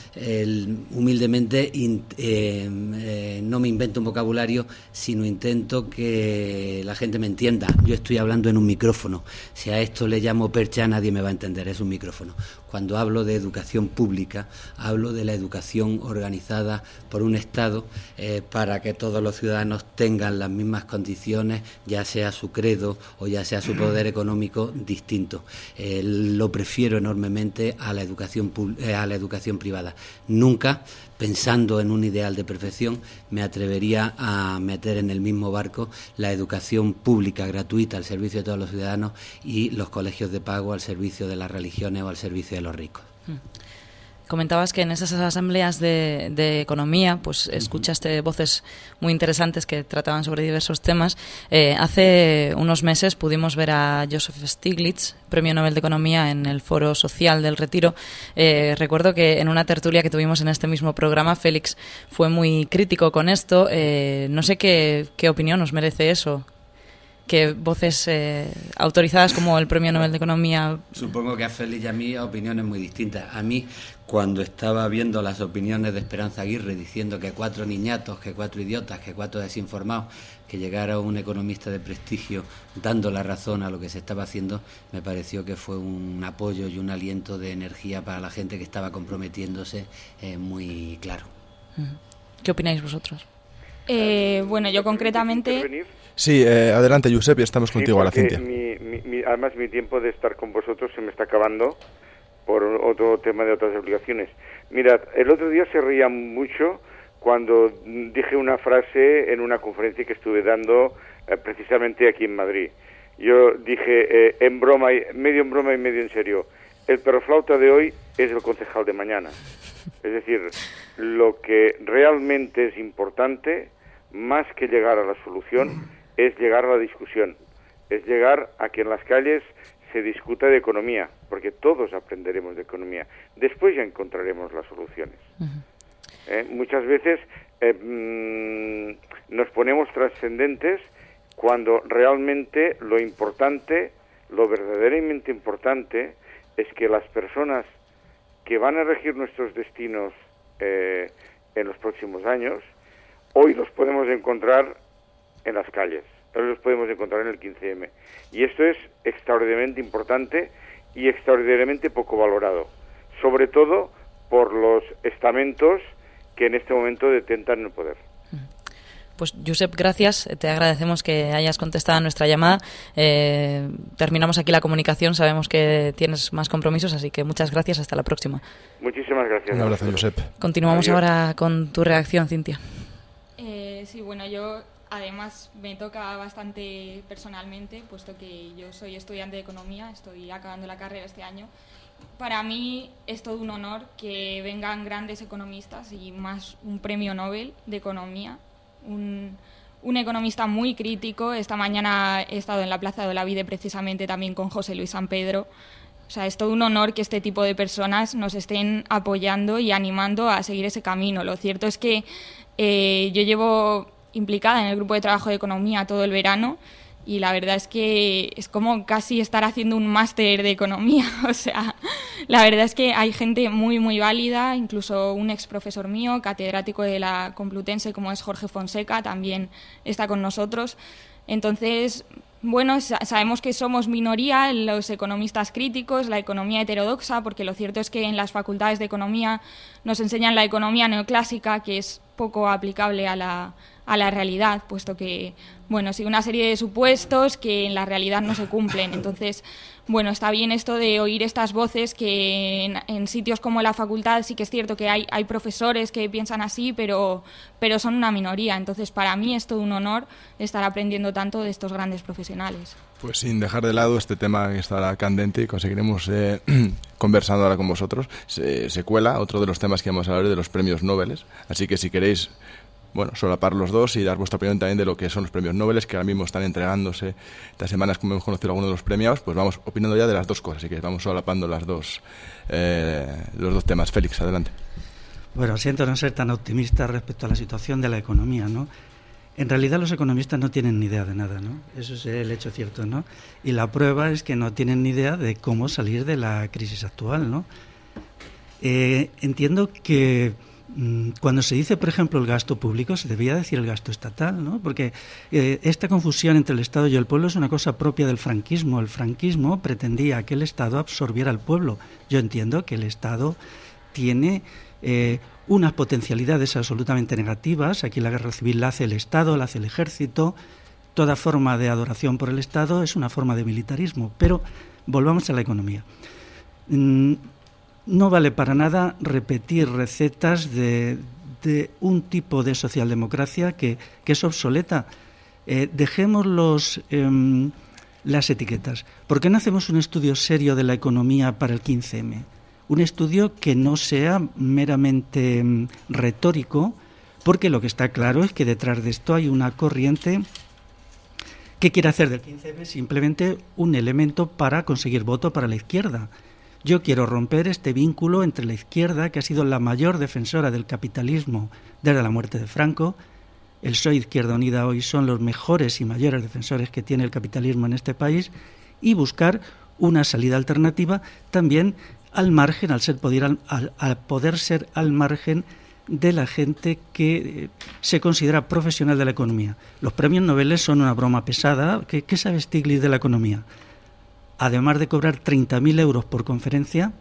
humildemente, eh, eh, no me invento un vocabulario, sino intento que la gente me entienda. Yo estoy hablando en un micrófono. Si a esto le llamo percha, nadie me va a entender, es un micrófono. Cuando hablo de educación pública, hablo de la educación organizada por un Estado eh, para que todos los ciudadanos tengan las mismas condiciones, ya sea su credo o ya sea su poder económico distinto. Lo prefiero enormemente a la educación eh, a la educación privada. Nunca pensando en un ideal de perfección, me atrevería a meter en el mismo barco la educación pública gratuita al servicio de todos los ciudadanos y los colegios de pago al servicio de las religiones o al servicio de los ricos. Comentabas que en esas asambleas de, de economía, pues escuchaste voces muy interesantes que trataban sobre diversos temas. Eh, hace unos meses pudimos ver a Joseph Stiglitz, Premio Nobel de Economía, en el Foro Social del Retiro. Eh, recuerdo que en una tertulia que tuvimos en este mismo programa, Félix fue muy crítico con esto. Eh, no sé qué, qué opinión nos merece eso. Que voces eh, autorizadas como el Premio Nobel de Economía Supongo que a Félix y a mí opiniones muy distintas. A mí, cuando estaba viendo las opiniones de Esperanza Aguirre diciendo que cuatro niñatos, que cuatro idiotas, que cuatro desinformados, que llegara un economista de prestigio dando la razón a lo que se estaba haciendo, me pareció que fue un apoyo y un aliento de energía para la gente que estaba comprometiéndose eh, muy claro. ¿Qué opináis vosotros? Eh, bueno, yo concretamente... Sí, eh, adelante, Josep, y estamos Sí, contigo, a la Cintia. mi- mi- mi- además, mi tiempo de estar con vosotros se me está acabando por otro tema de otras obligaciones. Mirad, el otro día se reía mucho cuando dije una frase en una conferencia que estuve dando eh, precisamente aquí en Madrid. Yo dije, eh, en broma, y- medio en broma y medio en serio, el perroflauta de hoy es el concejal de mañana. Es decir, lo que realmente es importante, más que llegar a la solución, es llegar a la discusión, es llegar a que en las calles se discuta de economía, porque todos aprenderemos de economía. Después ya encontraremos las soluciones. ¿eh? Muchas veces eh, mm, nos ponemos trascendentes cuando realmente lo importante, lo verdaderamente importante, es que las personas que van a regir nuestros destinos eh, en los próximos años, hoy los podemos encontrar en las calles, hoy los podemos encontrar en el 15M. Y esto es extraordinariamente importante y extraordinariamente poco valorado, sobre todo por los estamentos que en este momento detentan el poder. Pues Josep, gracias. Te agradecemos que hayas contestado a nuestra llamada. Eh, terminamos aquí la comunicación. Sabemos que tienes más compromisos, así que muchas gracias. Hasta la próxima. Muchísimas gracias. Un abrazo, Josep. Continuamos Adiós. ahora con tu reacción, Cintia. Eh, sí, bueno, yo además me toca bastante personalmente, puesto que yo soy estudiante de economía, estoy acabando la carrera este año. Para mí es todo un honor que vengan grandes economistas y más un premio Nobel de economía, un, un economista muy crítico. Esta mañana he estado en la Plaza de la Vide precisamente también con José Luis San Pedro. O sea, es todo un honor que este tipo de personas nos estén apoyando y animando a seguir ese camino. Lo cierto es que eh, yo llevo implicada en el grupo de trabajo de economía todo el verano y la verdad es que es como casi estar haciendo un máster de economía. O sea, la verdad es que hay gente muy, muy válida, incluso un ex profesor mío, catedrático de la Complutense, como es Jorge Fonseca, también está con nosotros. Entonces, bueno, sa- sabemos que somos minoría los economistas críticos, la economía heterodoxa, porque lo cierto es que en las facultades de economía nos enseñan la economía neoclásica, que es poco aplicable a la, a la realidad, puesto que, bueno, sigue una serie de supuestos que en la realidad no se cumplen. Entonces, bueno, está bien esto de oír estas voces que en, en sitios como la facultad sí que es cierto que hay, hay profesores que piensan así, pero, pero son una minoría. Entonces, para mí es todo un honor estar aprendiendo tanto de estos grandes profesionales. Pues sin dejar de lado este tema que estará candente y conseguiremos eh, conversando ahora con vosotros. Se, se cuela otro de los temas que vamos a hablar de los premios Nobel. Así que si queréis, bueno, solapar los dos y dar vuestra opinión también de lo que son los premios Nobel, que ahora mismo están entregándose estas semanas, como hemos conocido algunos de los premiados, pues vamos opinando ya de las dos cosas. Así que vamos solapando las dos, eh, los dos temas. Félix, adelante. Bueno, siento no ser tan optimista respecto a la situación de la economía, ¿no? En realidad los economistas no tienen ni idea de nada, ¿no? Eso es el hecho cierto, ¿no? Y la prueba es que no tienen ni idea de cómo salir de la crisis actual, ¿no? Eh, entiendo que cuando se dice, por ejemplo, el gasto público, se debía decir el gasto estatal, ¿no? Porque eh, esta confusión entre el Estado y el pueblo es una cosa propia del franquismo. El franquismo pretendía que el Estado absorbiera al pueblo. Yo entiendo que el Estado tiene eh, unas potencialidades absolutamente negativas. Aquí la guerra civil la hace el Estado, la hace el ejército. Toda forma de adoración por el Estado es una forma de militarismo. Pero volvamos a la economía. Mm, no vale para nada repetir recetas de, de un tipo de socialdemocracia que, es obsoleta. Eh, dejemos los, em, las etiquetas. ¿Por qué no hacemos un estudio serio de la economía para el 15M? Un estudio que no sea meramente em, retórico, porque lo que está claro es que detrás de esto hay una corriente que quiere hacer del 15M simplemente un elemento para conseguir voto para la izquierda. Yo quiero romper este vínculo entre la izquierda, que ha sido la mayor defensora del capitalismo desde la muerte de Franco, el PSOE Izquierda Unida hoy son los mejores y mayores defensores que tiene el capitalismo en este país, y buscar una salida alternativa también al margen, al, ser poder, al, al, poder ser al margen de la gente que eh, se considera profesional de la economía. Los premios Nobel son una broma pesada. ¿Qué, qué sabe Stiglitz de la economía? Además de cobrar 30.000 euros por conferencia,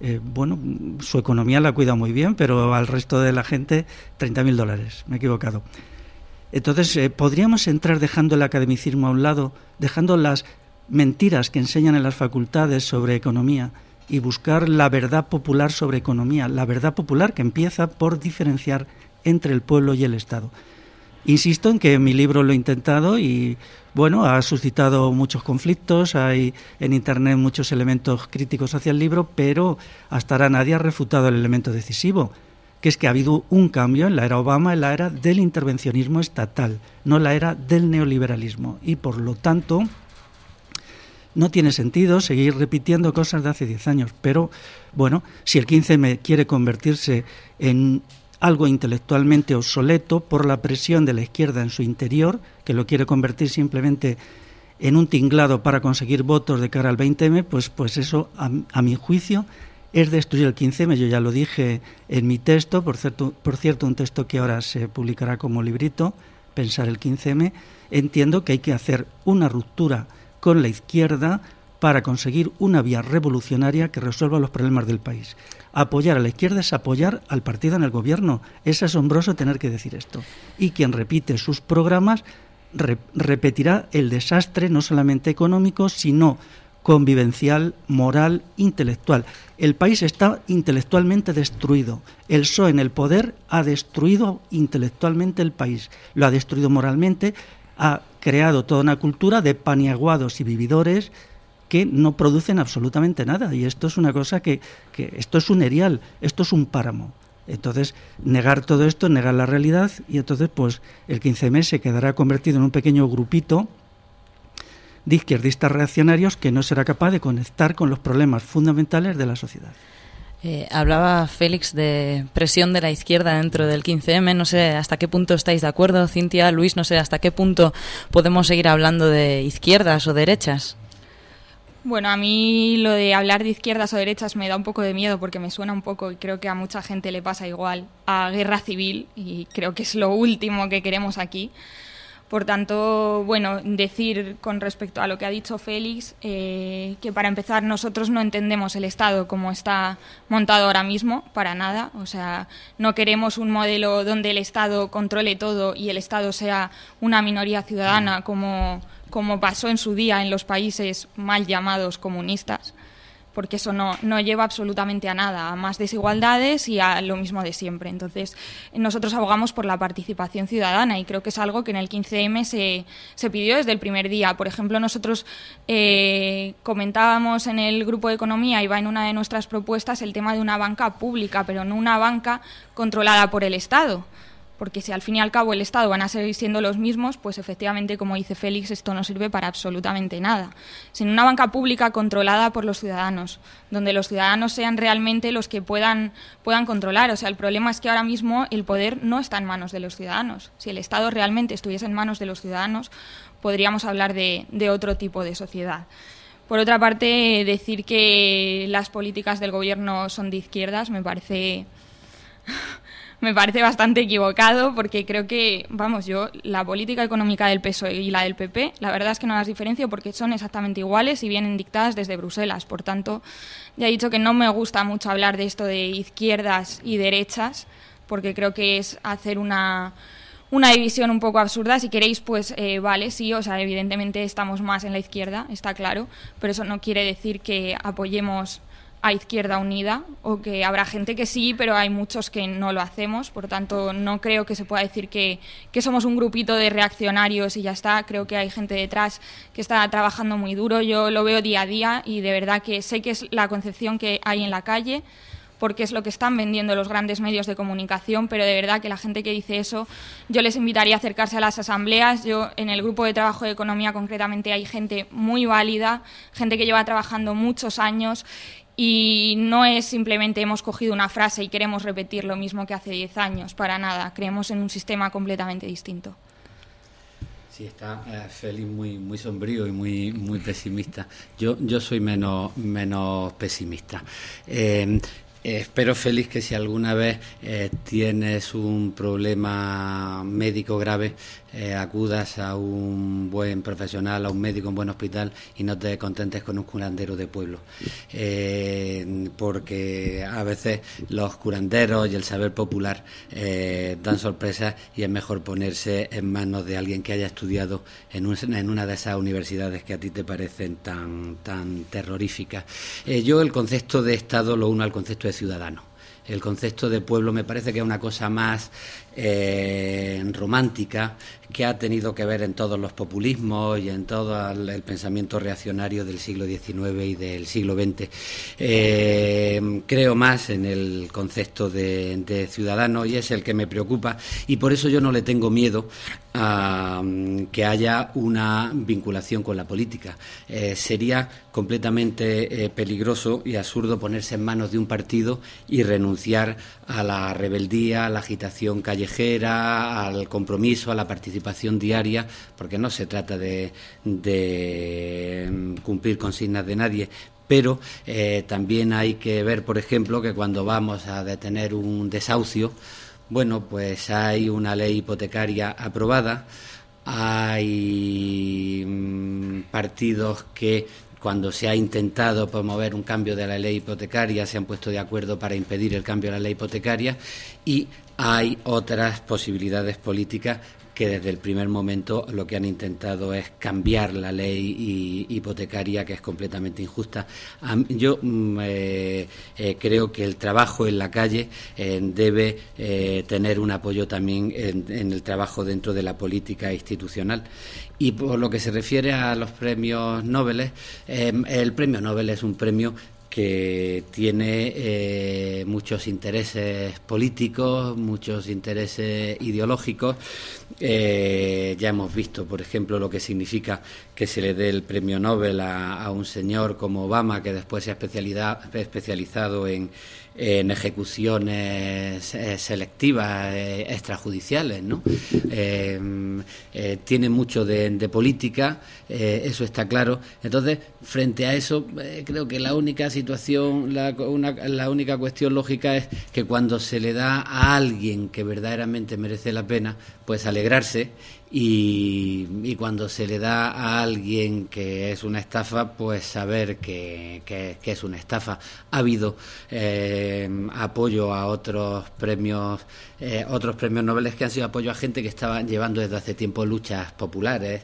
eh, bueno, su economía la cuida muy bien, pero al resto de la gente 30.000 dólares. Me he equivocado. Entonces, eh, podríamos entrar dejando el academicismo a un lado, dejando las mentiras que enseñan en las facultades sobre economía y buscar la verdad popular sobre economía, la verdad popular que empieza por diferenciar entre el pueblo y el Estado. Insisto en que mi libro lo he intentado y bueno, ha suscitado muchos conflictos, hay en internet muchos elementos críticos hacia el libro, pero hasta ahora nadie ha refutado el elemento decisivo, que es que ha habido un cambio en la era Obama, en la era del intervencionismo estatal, no la era del neoliberalismo. Y por lo tanto no tiene sentido seguir repitiendo cosas de hace 10 años, pero bueno, si el 15M quiere convertirse en algo intelectualmente obsoleto por la presión de la izquierda en su interior, que lo quiere convertir simplemente en un tinglado para conseguir votos de cara al 20M, pues, pues eso, a, mi juicio, es destruir el 15M. Yo ya lo dije en mi texto, por cierto, por cierto, un texto que ahora se publicará como librito, Pensar el 15M. Entiendo que hay que hacer una ruptura con la izquierda para conseguir una vía revolucionaria que resuelva los problemas del país. Apoyar a la izquierda es apoyar al partido en el gobierno. Es asombroso tener que decir esto. Y quien repite sus programas re- repetirá el desastre no solamente económico, sino convivencial, moral, intelectual. El país está intelectualmente destruido. El PSOE en el poder ha destruido intelectualmente el país. Lo ha destruido moralmente, ha creado toda una cultura de paniaguados y vividores que no producen absolutamente nada. Y esto es una cosa que, que esto es un erial, esto es un páramo. Entonces, negar todo esto, es negar la realidad, y entonces, pues, el 15M se quedará convertido en un pequeño grupito de izquierdistas reaccionarios que no será capaz de conectar con los problemas fundamentales de la sociedad. Eh, hablaba Félix de presión de la izquierda dentro del 15M. No sé hasta qué punto estáis de acuerdo, Cintia, Luis. No sé hasta qué punto podemos seguir hablando de izquierdas o derechas. Bueno, a mí lo de hablar de izquierdas o derechas me da un poco de miedo porque me suena un poco y creo que a mucha gente le pasa igual a guerra civil y creo que es lo último que queremos aquí. Por tanto, bueno, decir con respecto a lo que ha dicho Félix, eh, que para empezar nosotros no entendemos el Estado como está montado ahora mismo, para nada. O sea, no queremos un modelo donde el Estado controle todo y el Estado sea una minoría ciudadana como, como pasó en su día en los países mal llamados comunistas porque eso no, no lleva absolutamente a nada, a más desigualdades y a lo mismo de siempre. Entonces, nosotros abogamos por la participación ciudadana y creo que es algo que en el 15M se, se pidió desde el primer día. Por ejemplo, nosotros eh, comentábamos en el grupo de economía, va en una de nuestras propuestas, el tema de una banca pública, pero no una banca controlada por el Estado porque si al fin y al cabo el Estado van a seguir siendo los mismos, pues efectivamente, como dice Félix, esto no sirve para absolutamente nada. Sino una banca pública controlada por los ciudadanos, donde los ciudadanos sean realmente los que puedan, puedan controlar. O sea, el problema es que ahora mismo el poder no está en manos de los ciudadanos. Si el Estado realmente estuviese en manos de los ciudadanos, podríamos hablar de, de otro tipo de sociedad. Por otra parte, decir que las políticas del Gobierno son de izquierdas me parece me parece bastante equivocado porque creo que, vamos, yo la política económica del PSOE y la del PP, la verdad es que no las diferencio porque son exactamente iguales y vienen dictadas desde Bruselas. Por tanto, ya he dicho que no me gusta mucho hablar de esto de izquierdas y derechas porque creo que es hacer una una división un poco absurda. Si queréis, pues eh, vale, sí, o sea, evidentemente estamos más en la izquierda, está claro, pero eso no quiere decir que apoyemos a Izquierda Unida o que habrá gente que sí, pero hay muchos que no lo hacemos. Por tanto, no creo que se pueda decir que, que, somos un grupito de reaccionarios y ya está. Creo que hay gente detrás que está trabajando muy duro. Yo lo veo día a día y de verdad que sé que es la concepción que hay en la calle porque es lo que están vendiendo los grandes medios de comunicación, pero de verdad que la gente que dice eso, yo les invitaría a acercarse a las asambleas. Yo en el grupo de trabajo de economía concretamente hay gente muy válida, gente que lleva trabajando muchos años y no es simplemente hemos cogido una frase y queremos repetir lo mismo que hace 10 años, para nada. Creemos en un sistema completamente distinto. Sí, está eh, Félix muy, muy sombrío y muy, muy pesimista. Yo, yo soy menos, menos pesimista. Eh, eh, espero, Félix, que si alguna vez eh, tienes un problema médico grave, eh, acudas a un buen profesional, a un médico, un buen hospital y no te contentes con un curandero de pueblo. Eh, porque a veces los curanderos y el saber popular eh, dan sorpresas y es mejor ponerse en manos de alguien que haya estudiado en, un, en una de esas universidades que a ti te parecen tan, tan terroríficas. Eh, yo el concepto de Estado lo uno al concepto de ciudadano el concepto de pueblo me parece que es una cosa más eh, romántica que ha tenido que ver en todos los populismos y en todo el, pensamiento reaccionario del siglo XIX y del siglo XX. Eh, creo más en el concepto de, ciudadano y es el que me preocupa y por eso yo no le tengo miedo a um, que haya una vinculación con la política. Eh, sería completamente peligroso y absurdo ponerse en manos de un partido y renunciar a la rebeldía, a la agitación callejera, al compromiso, a la participación diaria, porque no se trata de, de cumplir consignas de nadie, pero eh, también hay que ver, por ejemplo, que cuando vamos a detener un desahucio, bueno, pues hay una ley hipotecaria aprobada, hay mmm, partidos que cuando se ha intentado promover un cambio de la ley hipotecaria, se han puesto de acuerdo para impedir el cambio de la ley hipotecaria y hay otras posibilidades políticas que desde el primer momento lo que han intentado es cambiar la ley hipotecaria, que es completamente injusta. Yo mm, eh, eh, creo que el trabajo en la calle eh, debe tener un apoyo también en, el trabajo dentro de la política institucional. Y por lo que se refiere a los premios Nobel, el premio Nobel es un premio que tiene eh, muchos intereses políticos, muchos intereses ideológicos. Eh, ya hemos visto, por ejemplo, lo que significa que se le dé el premio Nobel a, un señor como Obama, que después se ha especializado en, en ejecuciones eh, selectivas eh, extrajudiciales, ¿no? Eh, tiene mucho de, política, eso está claro. Entonces, frente a eso, creo que la única situación, la, la única cuestión lógica es que cuando se le da a alguien que verdaderamente merece la pena, pues alegrarse y, cuando se le da a alguien que es una estafa, pues saber que, es una estafa. Ha habido eh, apoyo a otros premios, eh, otros premios Nobel que han sido apoyo a gente que estaba llevando desde hace tiempo luchas populares.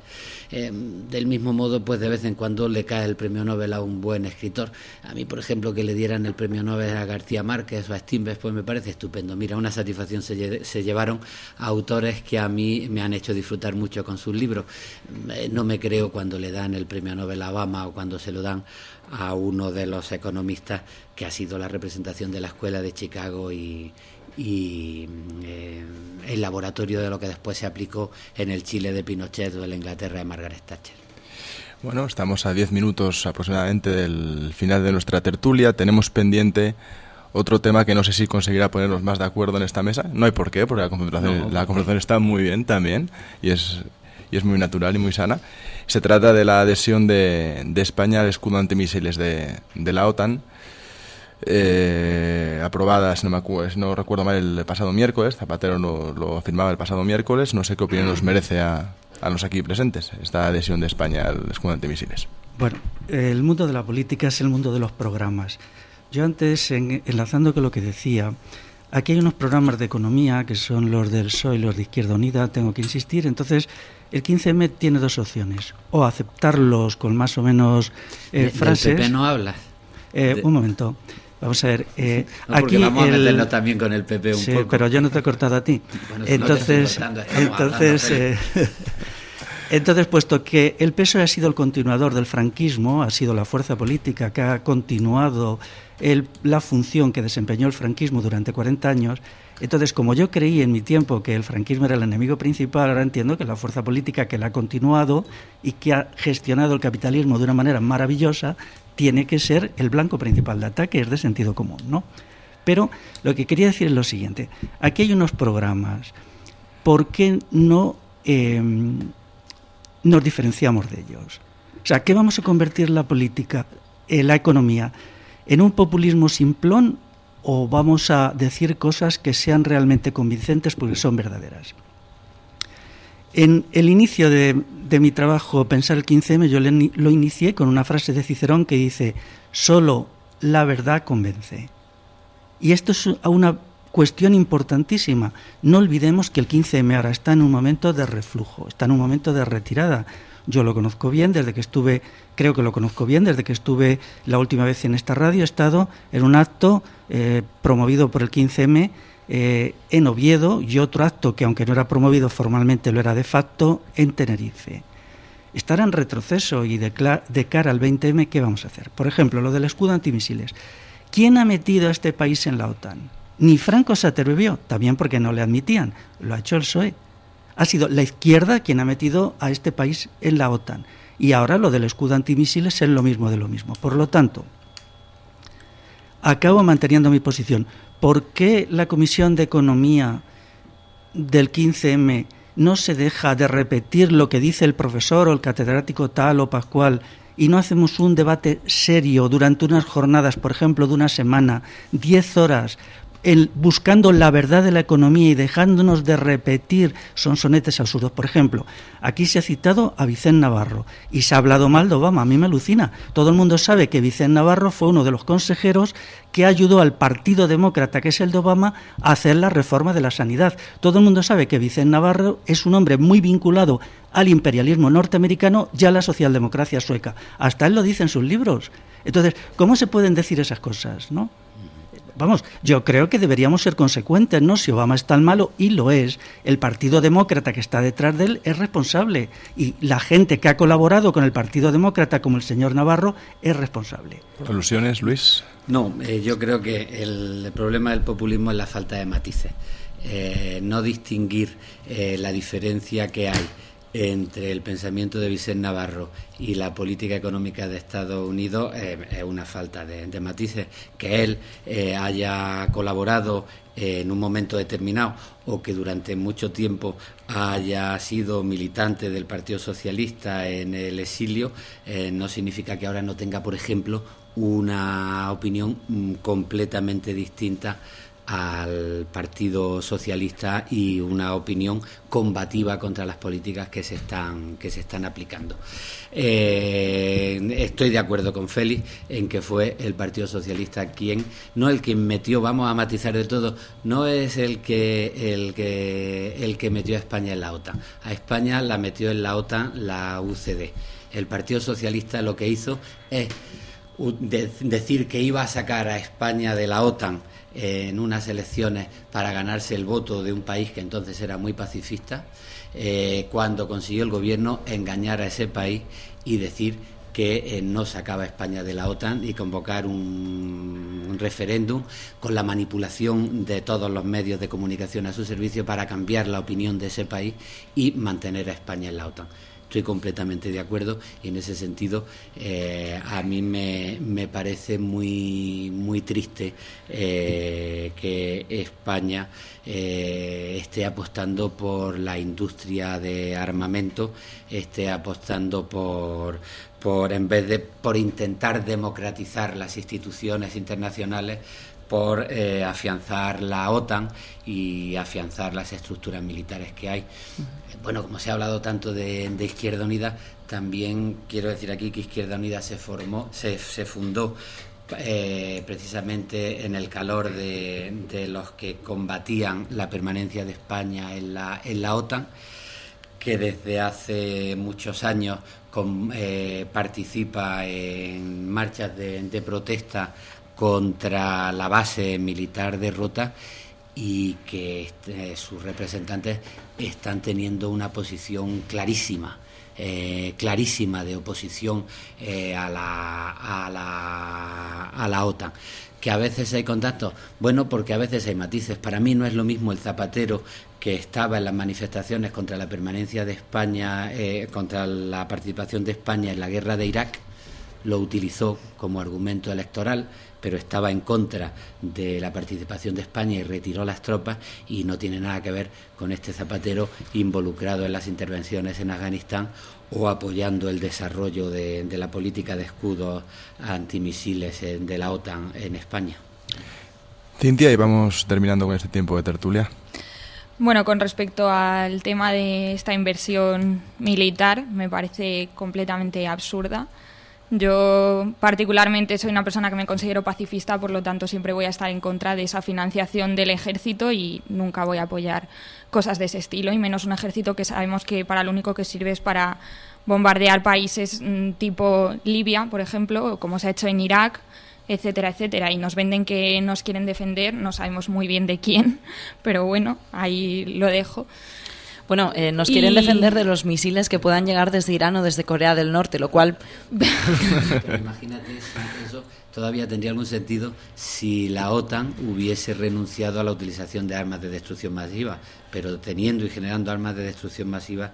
Eh, del mismo modo, pues de vez en cuando le cae el premio Nobel a un buen escritor. A mí, por ejemplo, que le dieran el premio Nobel a García Márquez o a Steinbeck, pues me parece estupendo. Mira, una satisfacción se, se llevaron a autores que a mí me han hecho disfrutar mucho con sus libros. Eh, no me creo cuando le dan el premio Nobel a Obama o cuando se lo dan a uno de los economistas que ha sido la representación de la escuela de Chicago y, eh, el laboratorio de lo que después se aplicó en el Chile de Pinochet o en la Inglaterra de Margaret Thatcher. Bueno, estamos a diez minutos aproximadamente del final de nuestra tertulia. Tenemos pendiente otro tema que no sé si conseguirá ponernos más de acuerdo en esta mesa. No hay por qué, porque la conversación, la conversación está muy bien también y es, y es muy natural y muy sana. Se trata de la adhesión de, de España al escudo antimisiles de, de la OTAN eh, aprobada, si no, me no recuerdo mal, el pasado miércoles. Zapatero lo, lo, afirmaba el pasado miércoles. No sé qué opinión nos merece a, a los aquí presentes esta adhesión de España al escudo antimisiles. Bueno, el mundo de la política es el mundo de los programas. Yo antes, enlazando con lo que decía, aquí hay unos programas de economía que son los del PSOE y los de Izquierda Unida, tengo que insistir. Entonces, el 15M tiene dos opciones: o aceptarlos con más o menos eh, frases. PP no habla. Eh, un momento. Vamos a ver, eh, aquí vamos a meternos también con el PP un sí, pero yo no te he cortado a ti. entonces, entonces, eh, entonces, puesto que el PSOE ha sido el continuador del franquismo, ha sido la fuerza política que ha continuado el, la función que desempeñó el franquismo durante 40 años, entonces, como yo creí en mi tiempo que el franquismo era el enemigo principal, ahora entiendo que la fuerza política que la ha continuado y que ha gestionado el capitalismo de una manera maravillosa tiene que ser el blanco principal de ataque, es de sentido común, ¿no? Pero lo que quería decir es lo siguiente: aquí hay unos programas, ¿por qué no em, nos diferenciamos de ellos? O sea, ¿qué vamos a convertir la política, eh, la economía, en un populismo simplón o vamos a decir cosas que sean realmente convincentes porque son verdaderas? En el inicio de, mi trabajo Pensar el 15M yo lo inicié con una frase de Cicerón que dice, solo la verdad convence. Y esto es una cuestión importantísima. No olvidemos que el 15M ahora está en un momento de reflujo, está en un momento de retirada. Yo lo conozco bien desde que estuve, creo que lo conozco bien desde que estuve la última vez en esta radio. He estado en un acto eh, promovido por el 15M eh, en Oviedo y otro acto que aunque no era promovido formalmente lo era de facto en Tenerife. Estará en retroceso y de, de cara al 20M, ¿qué vamos a hacer? Por ejemplo, lo del escudo antimisiles. ¿Quién ha metido a este país en la OTAN? Ni Franco se atrevió, también porque no le admitían, lo ha hecho el PSOE. Ha sido la izquierda quien ha metido a este país en la OTAN. Y ahora lo del escudo antimisiles es lo mismo de lo mismo. Por lo tanto, acabo manteniendo mi posición. ¿Por qué la Comisión de Economía del 15M no se deja de repetir lo que dice el profesor o el catedrático tal o pascual y no hacemos un debate serio durante unas jornadas, por ejemplo, de una semana, diez horas, el, buscando la verdad de la economía y dejándonos de repetir sonsonetes absurdos. Por ejemplo, aquí se ha citado a Vicente Navarro y se ha hablado mal de Obama. A mí me alucina. Todo el mundo sabe que Vicente Navarro fue uno de los consejeros que ayudó al Partido Demócrata, que es el de Obama, a hacer la reforma de la sanidad. Todo el mundo sabe que Vicente Navarro es un hombre muy vinculado al imperialismo norteamericano y a la socialdemocracia sueca. Hasta él lo dice en sus libros. Entonces, ¿cómo se pueden decir esas cosas, no? Vamos, yo creo que deberíamos ser consecuentes, ¿no? Si Obama es tan malo, y lo es, el Partido Demócrata que está detrás de él es responsable. Y la gente que ha colaborado con el Partido Demócrata, como el señor Navarro, es responsable. ¿Alusiones, Luis? No, eh, yo creo que el problema del populismo es la falta de matices. Eh, no distinguir eh, la diferencia que hay entre el pensamiento de Vicente Navarro y la política económica de Estados Unidos eh, es una falta de, matices. Que él eh, haya colaborado eh, en un momento determinado o que durante mucho tiempo haya sido militante del Partido Socialista en el exilio no significa que ahora no tenga, por ejemplo, una opinión mm, completamente distinta al Partido Socialista y una opinión combativa contra las políticas que se están que se están aplicando. Eh, estoy de acuerdo con Félix en que fue el Partido Socialista quien no el quien metió, vamos a matizar de todo, no es el que el que el que metió a España en la OTAN. A España la metió en la OTAN la UCD. El Partido Socialista lo que hizo es decir que iba a sacar a España de la OTAN en unas elecciones para ganarse el voto de un país que entonces era muy pacifista, eh, cuando consiguió el gobierno engañar a ese país y decir que eh, no sacaba España de la OTAN y convocar un referéndum con la manipulación de todos los medios de comunicación a su servicio para cambiar la opinión de ese país y mantener a España en la OTAN. Estoy completamente de acuerdo y en ese sentido eh, a mí me, me parece muy, muy triste eh, que España eh, esté apostando por la industria de armamento, esté apostando por, por en vez de por intentar democratizar las instituciones internacionales, por afianzar la OTAN y afianzar las estructuras militares que hay. Bueno, como se ha hablado tanto de, Izquierda Unida, también quiero decir aquí que Izquierda Unida se formó, se, fundó eh, precisamente en el calor de, los que combatían la permanencia de España en la, OTAN que desde hace muchos años eh, participa en marchas de, de protesta contra la base militar de Rota y que este, sus representantes están teniendo una posición clarísima. eh, clarísima de oposición eh, a, la, a, la, a la OTAN. Que a veces hay contactos, bueno, porque a veces hay matices. Para mí no es lo mismo el zapatero que estaba en las manifestaciones contra la permanencia de España, eh, contra la participación de España en la guerra de Irak, lo utilizó como argumento electoral, pero estaba en contra de la participación de España y retiró las tropas y no tiene nada que ver con este zapatero involucrado en las intervenciones en Afganistán o apoyando el desarrollo de, de la política de escudos antimisiles de la OTAN en España. Cintia, y vamos terminando con este tiempo de tertulia. Bueno, con respecto al tema de esta inversión militar, me parece completamente absurda. Yo particularmente soy una persona que me considero pacifista, por lo tanto siempre voy a estar en contra de esa financiación del ejército y nunca voy a apoyar cosas de ese estilo, y menos un ejército que sabemos que para lo único que sirve es para bombardear países mm, tipo Libia, por ejemplo, como se ha hecho en Irak, etcétera, etcétera. Y nos venden que nos quieren defender, no sabemos muy bien de quién, pero bueno, ahí lo dejo. Bueno, eh, nos quieren Y- defender de los misiles que puedan llegar desde Irán o desde Corea del Norte, lo cual Pero imagínate si eso todavía tendría algún sentido si la OTAN hubiese renunciado a la utilización de armas de destrucción masiva. Pero teniendo y generando armas de destrucción masiva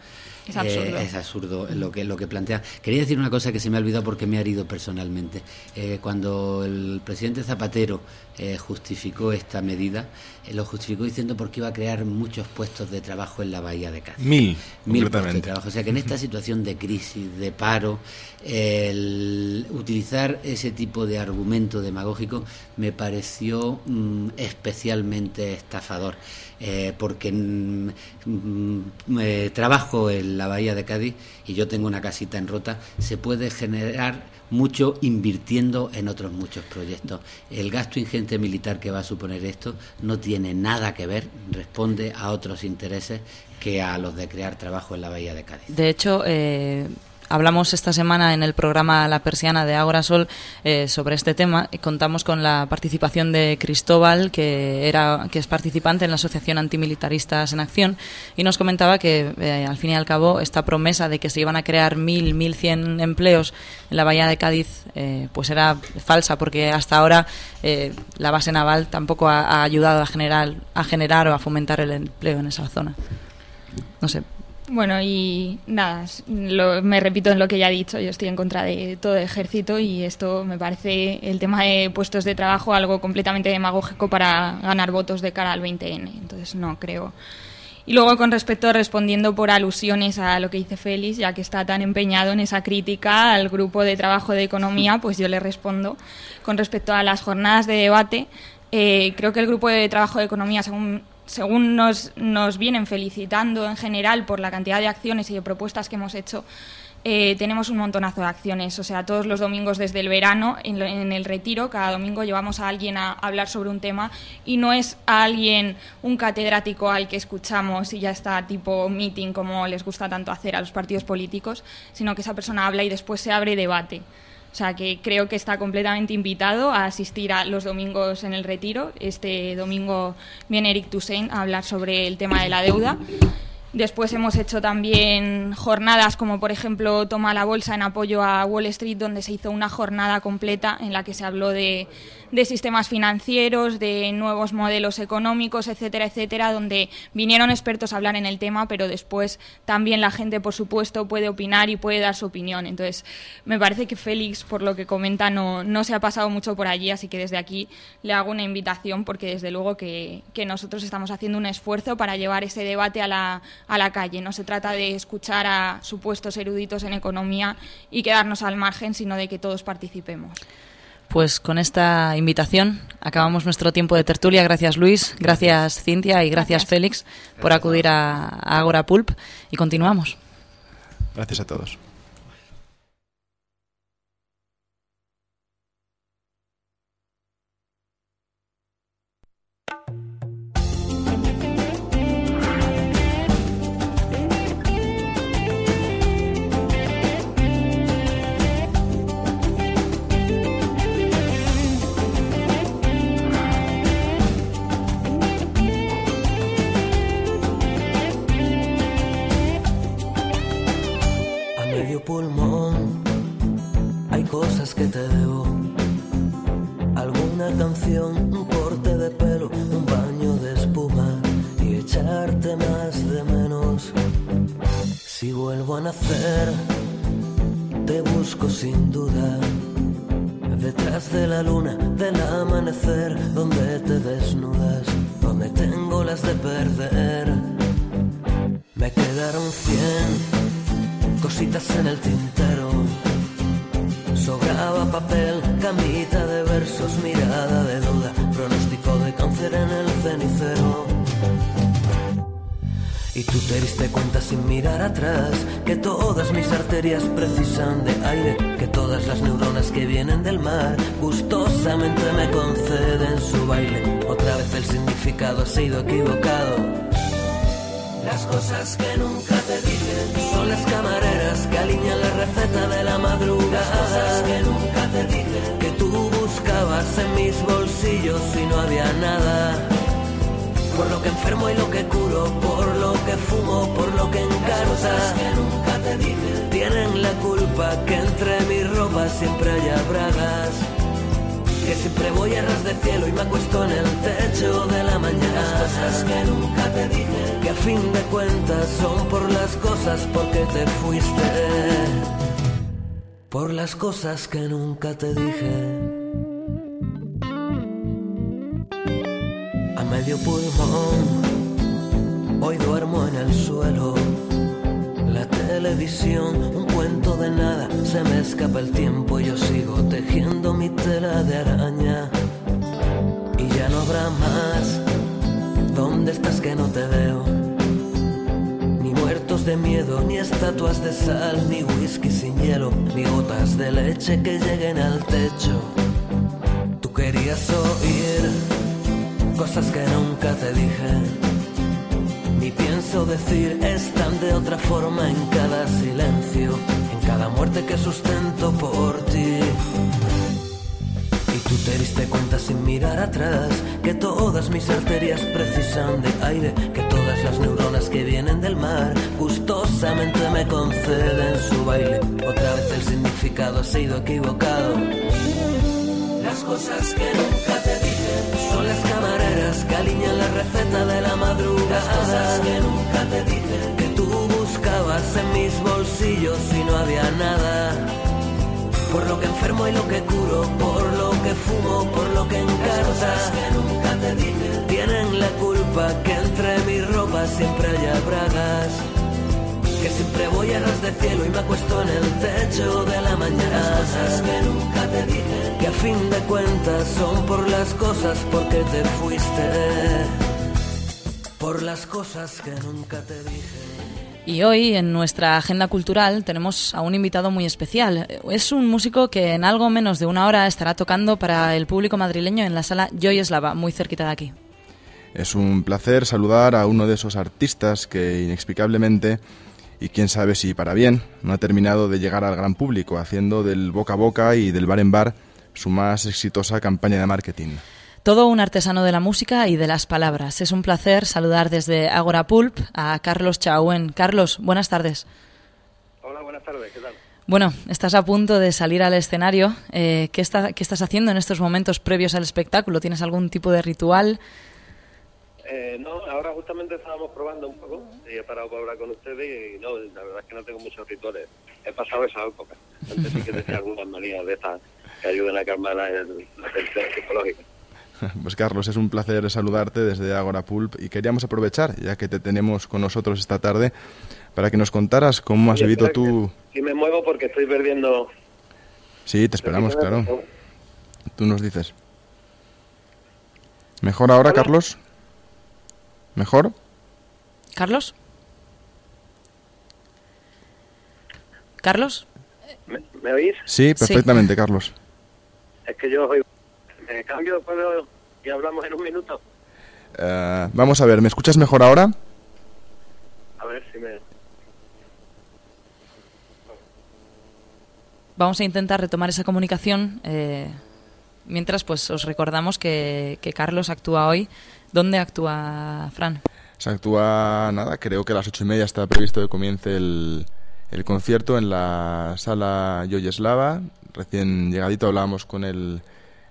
Es absurdo. eh, es absurdo lo que lo que plantea. Quería decir una cosa que se me ha olvidado porque me ha herido personalmente. Eh, cuando el presidente Zapatero eh, justificó esta medida, eh, lo justificó diciendo porque iba a crear muchos puestos de trabajo en la bahía de Cádiz. Mil, Mil puestos de trabajo. O sea que en esta situación de crisis, de paro, el utilizar ese tipo de argumento demagógico me pareció mm, especialmente estafador. Eh, porque mm, mm, eh, trabajo en la bahía de Cádiz y yo tengo una casita en Rota, se puede generar mucho invirtiendo en otros muchos proyectos. El gasto ingente militar que va a suponer esto no tiene nada que ver, responde a otros intereses que a los de crear trabajo en la bahía de Cádiz. De hecho, eh, hablamos esta semana en el programa La Persiana de Ágora Sol eh, sobre este tema contamos con la participación de Cristóbal, que, era, que es participante en la Asociación Antimilitaristas en Acción, y nos comentaba que, eh, al fin y al cabo, esta promesa de que se iban a crear 1.000, 1.100 empleos en la bahía de Cádiz, eh, pues era falsa, porque hasta ahora la base naval tampoco ha, ha ayudado a generar, a generar o a fomentar el empleo en esa zona. No sé, Bueno, y nada, lo- me repito en lo que ya he dicho, yo estoy en contra de todo el ejército y esto me parece el tema de puestos de trabajo algo completamente demagógico para ganar votos de cara al 20N, entonces no creo. Y luego con respecto, respondiendo por alusiones a lo que dice Félix, ya que está tan empeñado en esa crítica al grupo de trabajo de economía, pues yo le respondo con respecto a las jornadas de debate. eh, creo que el grupo de trabajo de economía, según, según nos, nos vienen felicitando en general por la cantidad de acciones y de propuestas que hemos hecho, eh, tenemos un montonazo de acciones. O sea, todos los domingos desde el verano, en, lo- en el retiro, cada domingo llevamos a alguien a hablar sobre un tema y no es a alguien, un catedrático al que escuchamos y ya está tipo meeting como les gusta tanto hacer a los partidos políticos, sino que esa persona habla y después se abre debate. O sea, que creo que está completamente invitado a asistir a los domingos en el retiro. Este domingo viene Eric Toussaint a hablar sobre el tema de la deuda. Después hemos hecho también jornadas como por ejemplo Toma la Bolsa en apoyo a Wall Street, donde se hizo una jornada completa en la que se habló de, de sistemas financieros, de nuevos modelos económicos, etcétera, etcétera, donde vinieron expertos a hablar en el tema, pero después también la gente, por supuesto, puede opinar y puede dar su opinión. Entonces, me parece que Félix, por lo que comenta, no, no se ha pasado mucho por allí, así que desde aquí le hago una invitación porque desde luego que, que nosotros estamos haciendo un esfuerzo para llevar ese debate a la, a la calle. No se trata de escuchar a supuestos eruditos en economía y quedarnos al margen, sino de que todos participemos. Pues con esta invitación acabamos nuestro tiempo de tertulia. Gracias Luis, gracias Cintia y gracias, Félix por acudir a, a Agora Pulp y continuamos. Gracias a todos. Pulmón hay cosas que te debo. Alguna canción, un corte de pelo, un baño de espuma y echarte más de menos. Si vuelvo a nacer, te busco sin duda. Detrás de la luna, del amanecer, donde te desnudas, donde tengo las de perder. Me quedaron cien cositas en el tintero. Sobraba papel, camita de versos, mirada de duda, pronóstico de cáncer en el cenicero. Y tú te diste cuenta sin mirar atrás que todas mis arterias precisan de aire, que todas las neuronas que vienen del mar gustosamente me conceden su baile. Otra vez el significado ha sido equivocado. Las cosas que nunca son las camareras que alinean la receta de la madrugada. Las cosas que nunca te dije que tú buscabas en mis bolsillos y no había nada. Por lo que enfermo y lo que curo, por lo que fumo, por lo que cosas que nunca te dije tienen la culpa que entre mi ropa siempre haya bragas. Que siempre voy a ras de cielo y me acuesto en el techo de la mañana. Cosas que nunca te dije. A fin de cuentas son por las cosas por que te fuiste, por las cosas que nunca te dije. A medio pulmón, hoy duermo en el suelo. La televisión, un cuento de nada, se me escapa el tiempo y yo sigo tejiendo mi tela de araña. Y ya no habrá más. ¿Dónde estás que no te veo? De miedo, ni estatuas de sal, ni whisky sin hielo, ni gotas de leche que lleguen al techo. Tú querías oír cosas que nunca te dije. Ni pienso decir están de otra forma en cada silencio, en cada muerte que sustento por ti. Tú te diste cuenta sin mirar atrás que todas mis arterias precisan de aire, que todas las neuronas que vienen del mar gustosamente me conceden su baile. Otra vez el significado ha sido equivocado. Las cosas que nunca te dije son las camareras que alinean la receta de la madrugada. Las cosas que nunca te dije que tú buscabas en mis bolsillos y no había nada. Por lo que enfermo y lo que curo, por que fumo, por lo que encarta. que nunca te dije tienen la culpa que entre mi ropa siempre haya bragas. Que siempre voy a ras de cielo y me acuesto en el techo de la mañana. que nunca que a fin de cuentas son por las cosas por que te fuiste. Por las cosas que nunca te dije. Y hoy en nuestra agenda cultural tenemos a un invitado muy especial. Es un músico que en algo menos de una hora estará tocando para el público madrileño en la sala Joy Eslava, muy cerquita de aquí. Es un placer saludar a uno de esos artistas que inexplicablemente, y quién sabe si para bien, no ha terminado de llegar al gran público, haciendo del boca a boca y del bar en bar su más exitosa campaña de marketing. Todo un artesano de la música y de las palabras. Es un placer saludar desde Agora Pulp a Carlos Chauen. Carlos, buenas tardes. Hola, buenas tardes, ¿qué tal? Bueno, estás a punto de salir al escenario. Eh, ¿qué, está- ¿Qué estás haciendo en estos momentos previos al espectáculo? ¿Tienes algún tipo de ritual? Eh, no, ahora justamente estábamos probando un poco y he parado para hablar con ustedes y no, la verdad es que no tengo muchos rituales. He pasado esa época. Antes sí que tenía algunas manías de estas que ayuden a calmar la, la tensión psicológica. Pues Carlos, es un placer saludarte desde Agora Pulp y queríamos aprovechar, ya que te tenemos con nosotros esta tarde, para que nos contaras cómo has vivido tú... Si me muevo porque estoy perdiendo... Sí, te esperamos, claro. Tú nos dices. ¿Mejor ahora, Carlos? ¿Mejor? ¿Carlos? ¿Carlos? ¿Me, me oís? Sí, perfectamente, Carlos. Es que yo oigo... Cambio de- y hablamos en un minuto. Eh, vamos a ver, ¿me escuchas mejor ahora? A ver si me... Vamos a intentar retomar esa comunicación. eh, mientras, pues os recordamos que, que Carlos actúa hoy. ¿Dónde actúa Fran? Se actúa, nada, creo que a las ocho y media está previsto que comience el, el concierto en la sala Yoyeslava. Recién llegadito hablábamos con él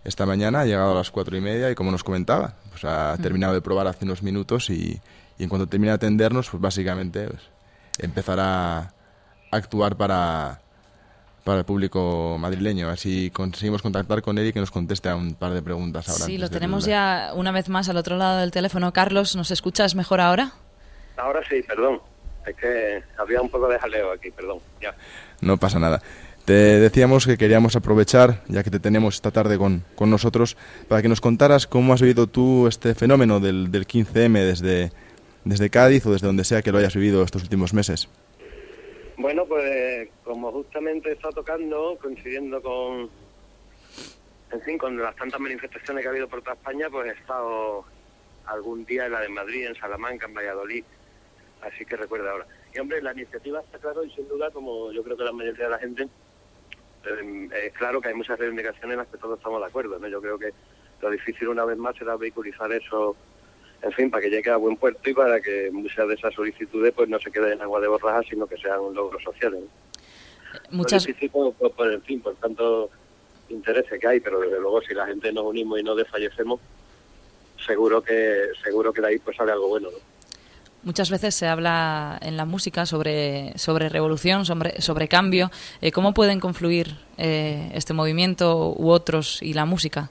esta mañana, ha llegado a las cuatro y media y como nos comentaba, pues ha terminado de probar hace unos minutos y, y en cuanto termine de atendernos, pues básicamente pues, empezará a actuar para, para el público madrileño. Así conseguimos contactar con él y que nos conteste a un par de preguntas ahora. Sí, lo tenemos ya una vez más al otro lado del teléfono. Carlos, ¿nos escuchas mejor ahora? Ahora sí, perdón. Es que había un poco de jaleo aquí, perdón. Ya. No pasa nada. Te decíamos que queríamos aprovechar, ya que te tenemos esta tarde con, con nosotros, para que nos contaras cómo has vivido tú este fenómeno del, del 15M desde, desde Cádiz o desde donde sea que lo hayas vivido estos últimos meses. Bueno, pues como justamente está tocando, coincidiendo con, en fin, con las tantas manifestaciones que ha habido por toda España, pues he estado algún día en la de Madrid, en Salamanca, en Valladolid, así que recuerda ahora. Y hombre, la iniciativa está claro y sin duda, como yo creo que la mayoría de la gente, eh, es claro que hay muchas reivindicaciones en las que todos estamos de acuerdo, ¿no? Yo creo que lo difícil una vez más será vehiculizar eso, en fin, para que llegue a buen puerto y para que muchas de esas solicitudes pues no se queden en agua de borraja, sino que sean logros sociales. ¿no? Muchas, Lo difícil por, por- por, en fin, por tanto intereses que hay, pero desde luego si la gente nos unimos y no desfallecemos, seguro que seguro que de ahí pues sale algo bueno. ¿no? Muchas veces se habla en la música sobre, sobre revolución, sobre, sobre cambio. Eh, ¿Cómo pueden confluir eh, este movimiento u otros y la música?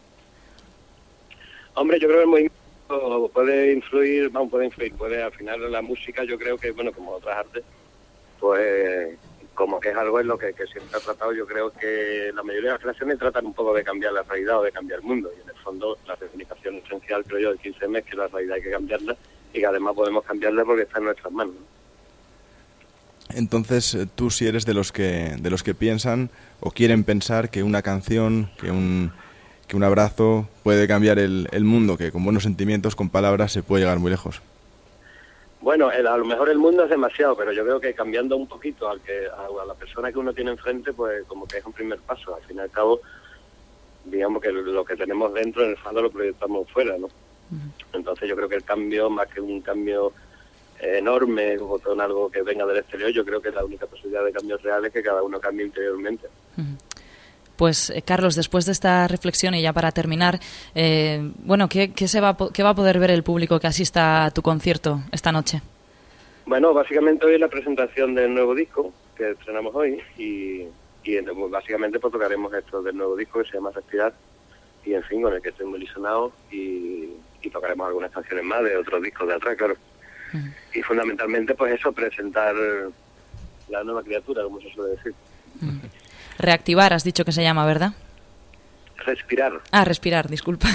Hombre, yo creo que el movimiento puede influir, vamos, puede influir, puede al final la música, yo creo que, bueno, como otras artes, pues como que es algo en lo que, siempre ha tratado, yo creo que la mayoría de las creaciones tratan un poco de cambiar la realidad o de cambiar el mundo, y en el fondo la reivindicación esencial, creo yo, del 15M es que la realidad hay que cambiarla y que además podemos cambiarla porque está en nuestras manos. Entonces, eh, tú si eres de los que de los que piensan o quieren pensar que una canción, que un que un abrazo puede cambiar el, el mundo, que con buenos sentimientos, con palabras se puede llegar muy lejos. Bueno, el- a lo mejor el mundo es demasiado, pero yo creo que cambiando un poquito al que, a, a la persona que uno tiene enfrente, pues como que es un primer paso. Al fin y al cabo, digamos que lo que tenemos dentro, en el fondo, lo proyectamos fuera, ¿no? Entonces yo creo que el cambio, más que un cambio eh, enorme o con algo que venga del exterior, yo creo que la única posibilidad de cambios reales es que cada uno cambie interiormente. Pues eh, Carlos, después de esta reflexión y ya para terminar, eh, bueno, ¿qué, qué se va, qué va a poder ver el público que asista a tu concierto esta noche? Bueno, básicamente hoy es la presentación del nuevo disco que estrenamos hoy y, y pues, básicamente pues tocaremos esto del nuevo disco que se llama Respirar y en fin, con el que estoy muy ilusionado y, y tocaremos algunas canciones más de otros discos de atrás, claro. Y fundamentalmente pues eso, presentar la nueva criatura, como se suele decir. Reactivar, has dicho que se llama, ¿verdad? Respirar. Ah, respirar, disculpa.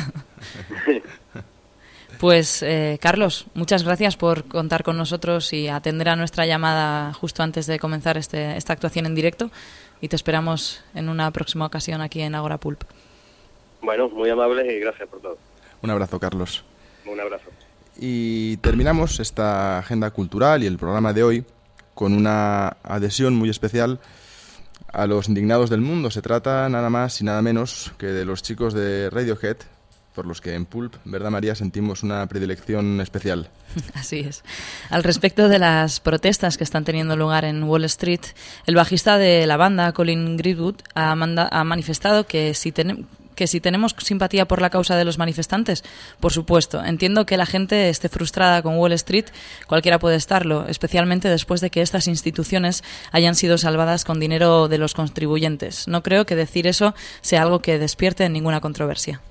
Pues eh, Carlos, muchas gracias por contar con nosotros y atender a nuestra llamada justo antes de comenzar este, esta actuación en directo y te esperamos en una próxima ocasión aquí en Agora Pulp. Bueno, muy amables y gracias por todo. Un abrazo, Carlos. Un abrazo. Y terminamos esta agenda cultural y el programa de hoy con una adhesión muy especial a los indignados del mundo. Se trata nada más y nada menos que de los chicos de Radiohead, por los que en Pulp, ¿verdad María? Sentimos una predilección especial. Así es. Al respecto de las protestas que están teniendo lugar en Wall Street, el bajista de la banda, Colin Greenwood, ha, manda- ha manifestado que si, que si tenemos simpatía por la causa de los manifestantes, por supuesto. Entiendo que la gente esté frustrada con Wall Street, cualquiera puede estarlo, especialmente después de que estas instituciones hayan sido salvadas con dinero de los contribuyentes. No creo que decir eso sea algo que despierte ninguna controversia.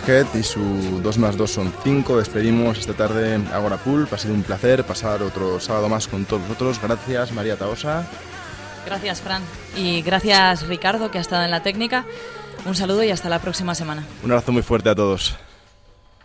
Radiohead y su 2 más 2 son 5, despedimos esta tarde Agora Pool. Ha sido un placer pasar otro sábado más con todos vosotros. Gracias, María Taosa. Gracias, Fran. Y gracias, Ricardo, que ha estado en la técnica. Un saludo y hasta la próxima semana. Un abrazo muy fuerte a todos.